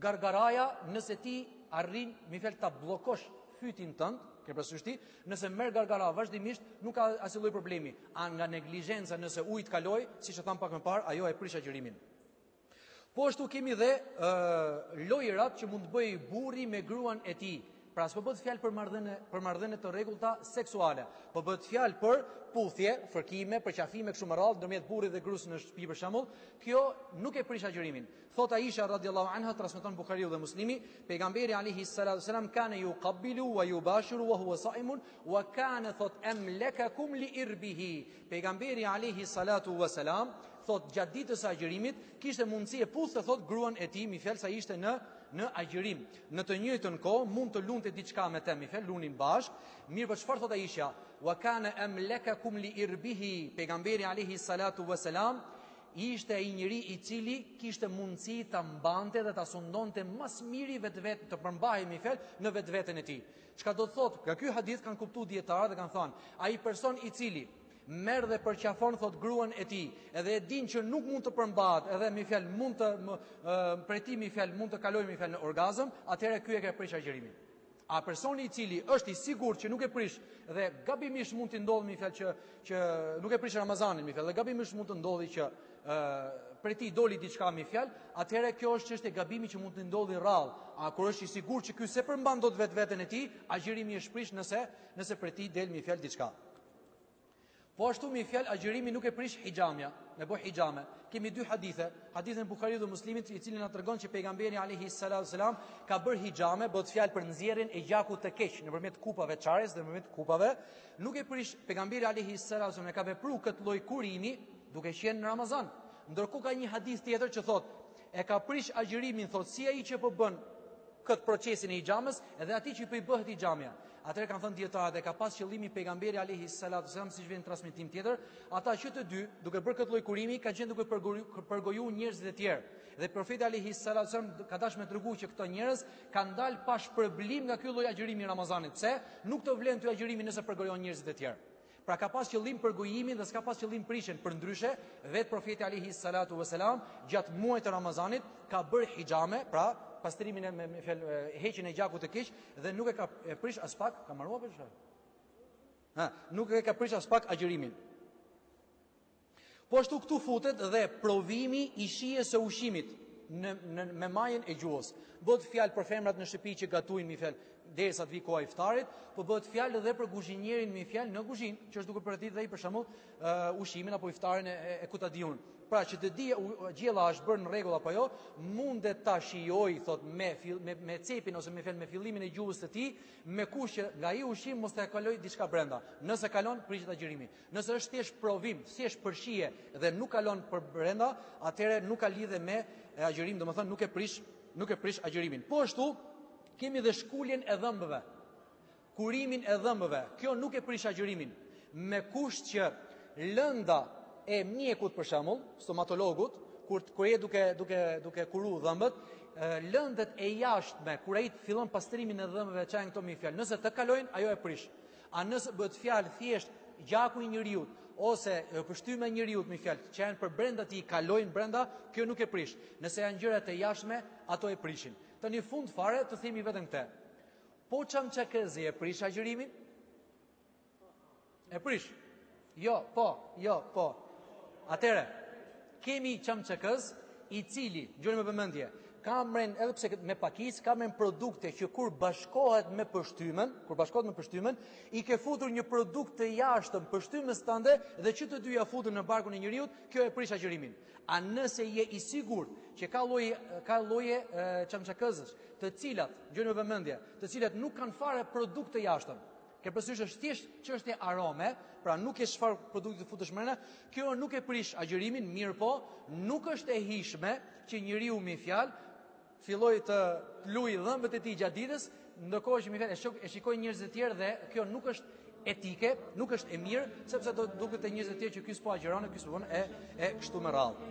gargaraja nëse ti arrin me i fjalë ta bllokosh fytin tënd, ke parasysh ti, nëse merr gargara vazhdimisht nuk ka asnjë lloj problemi. A nga neglizhenca nëse uji të kaloi, siç e thamë pak më parë, ajo e prish agjërimin. Po ashtu kemi dhe ë, lojërat që mund të bëjë burri me gruan e tij. Pra s'po bëhet fjalë për marrëdhënie, për marrëdhënie të rregullta seksuale. Po bëhet fjalë për puthje, fërkime, përqafime kështu me radhë ndërmjet burrit dhe grus në shtëpi për shembull. Kjo nuk e prish agjërimin. Thot Aisha radhiyallahu anha transmeton Buhariu dhe Muslimi, pejgamberi alayhi salatu wasalam kana yuqabbilu wa yubashiru wa huwa sa'imun wa kana thot amlakakum li irbihi. Pejgamberi alayhi salatu wasalam thot gjatë ditës së agjërimit kishte mundësi e puthte thot gruan e tij, me i fjalë sa ishte në në agjërim. Në të njëjtën kohë mund të lunte diçka me te, me i fjalë, lunin bashkë, mirëpo çfarë thotë Aishja, "Wa kana amlakakum li irbihi", pejgamberi alaihi salatu wa salam ishte ai njeri i cili kishte mundësi ta mbante dhe ta sundonte më së miri vetveten, të përmbahej me i fjalë në vetveten e tij. Çka do të thotë, nga ky hadith kanë kuptuar dijetarët dhe kanë thënë, ai person i cili Merr dhe përqafon thot gruan e tij edhe e din që nuk mund të përmbahet edhe me i fjalë mund të prej tij me i fjalë mund të kalojë me i fjalë në orgazëm, atëherë ky e ka prish agjërimin. A personi i cili është i sigurt që nuk e prish dhe gabimisht mund t'i ndodhë me i fjalë që që nuk e prish Ramazanin me i fjalë, dhe gabimisht mund të ndodhi që ë prej tij doli diçka me i fjalë, atëherë kjo është çështje gabimi që mund t'i ndodhi rrallë. A kur është i sigurt që ky s'e përmban dot vetveten e tij, agjërimi është prish nëse nëse prej tij del me i fjalë diçka. Po ashtu me i fjalë agjërimin nuk e prish hixhamja, me bo hixhame. Kemi dy hadithe, hadithin e Buhariut dhe Muslimit, i cili na tregon që pejgamberi alayhi salatu selam ka bërë hixhame, bëhet fjalë për nxjerrjen e gjakut të keq nëpërmjet kupave, çarjes dhe nëpërmjet kupave. Nuk e prish pejgamberi alayhi salatu selam e ka vepru këtë lloj kurimi duke qenë në Ramazan. Ndërkohë ka një hadith tjetër që thotë E ka prish agjërimin thot si ai që po bën kët procesin e hixhames dhe atij që po i bëhet hixhamja. Atëherë kanë thënë dijetarët e ka pas qëllimin pejgamberi alayhi salatu selam siç vjen në transmetim tjetër, ata që të dy duke bërë kët lloj kurimi kanë qenë duke përgoju njerëzit e tjerë. Dhe profeti alayhi salatu selam ka dash me tregu që këto njerëz kanë dalë pa shpërblim nga ky lloj agjërimi i Ramazanit. Pse? Nuk të vlen ty agjërimi nëse përgojon njerëzit e tjerë. Pra ka pas qëllim përgojimin dhe s'ka pas qëllim prishjen, përndryshe, vetë Profeti alejhi salatu ve selam gjatë muajit të Ramazanit ka bërë hixhame, pra pastrimin e me fjalë heqjen e gjakut të keq dhe nuk e ka prish aspak, ka marru për çfarë? Ha, nuk e ka prish aspak agjërimin. Po ashtu këtu futet dhe provimi i shijes së ushqimit në, në me majën e gjuhës. Bëhet fjalë për femrat në shtëpi që gatujnë me fjalë derisa të vi koha iftarit, po bëhet fjalë edhe për kuzhinierin me fjalë në kuzhinë, që është duke përgatitur ai për shembull uh, ushqimin apo iftarin e, e, e ku ta di un. Pra që të di gjella është bërë në rregull apo jo, mundet ta shijoj thot me me me cepin ose me fjalë me fillimin e gjuhës së tij, me kusht që nga ai ushqim mos të kaloj diçka brenda. Nëse kalon, prishet agjërimi. Nëse është thjesht provim, si është për shije dhe nuk kalon për brenda, atëherë nuk ka lidhje me agjërim, domethënë nuk e prish, nuk e prish agjërimin. Po ashtu, kemi dhe shkuljen e dhëmbëve, kurimin e dhëmbëve, kjo nuk e prish agjërimin, me kusht që lënda e mjekut për shembull, stomatologut, kur kur je duke duke duke kuru dhëmbët, lëndët e jashtme kur ai fillon pastrimin e dhëmbëve ça janë këto me fjalë. Nëse të kalojnë, ajo e prish. A nëse bëhet fjalë thjesht gjaku i njeriut ose pështyma e njeriut me fjalë që janë përbrenda tij kalojnë brenda, kjo nuk e prish. Nëse janë gjëra të jashtme, ato e prishin. Tani fund fare të themi vetëm këtë. Po çamçakëzi e prish agjërimin? E prish. Jo, po, jo, po. Atere, kemi çamçakëz, i cili, gjoni me vëmendje, ka mren, edhe pse me pakicë, ka mren produkte që kur bashkohet me pështymën, kur bashkohet me pështymën, i ke futur një produkt të jashtëm pështymës tënde dhe që të dyja futën në barkun e njeriut, kjo e prish agjërimin. A nëse je i sigurt që ka lloje, ka lloje çamçakëzësh, të cilat, gjoni me vëmendje, të cilat nuk kanë fare produkt të jashtëm, Ke parsysh është thjesht çështje arome, pra nuk ke çfarë produkti të futësh mrena, kjo nuk e prish agjërimin, mirëpo, nuk është e hijshme që njeriu me fjalë fillojë të luajë dhëmbët e tij gjatë ditës, ndërkohë që me fjalë e shikojnë njerëzit e tjerë dhe kjo nuk është etike, nuk është e mirë, sepse do duket te njerëzit e tjerë që ky s'po agjëron, ky s'po bën e e kështu me radhë.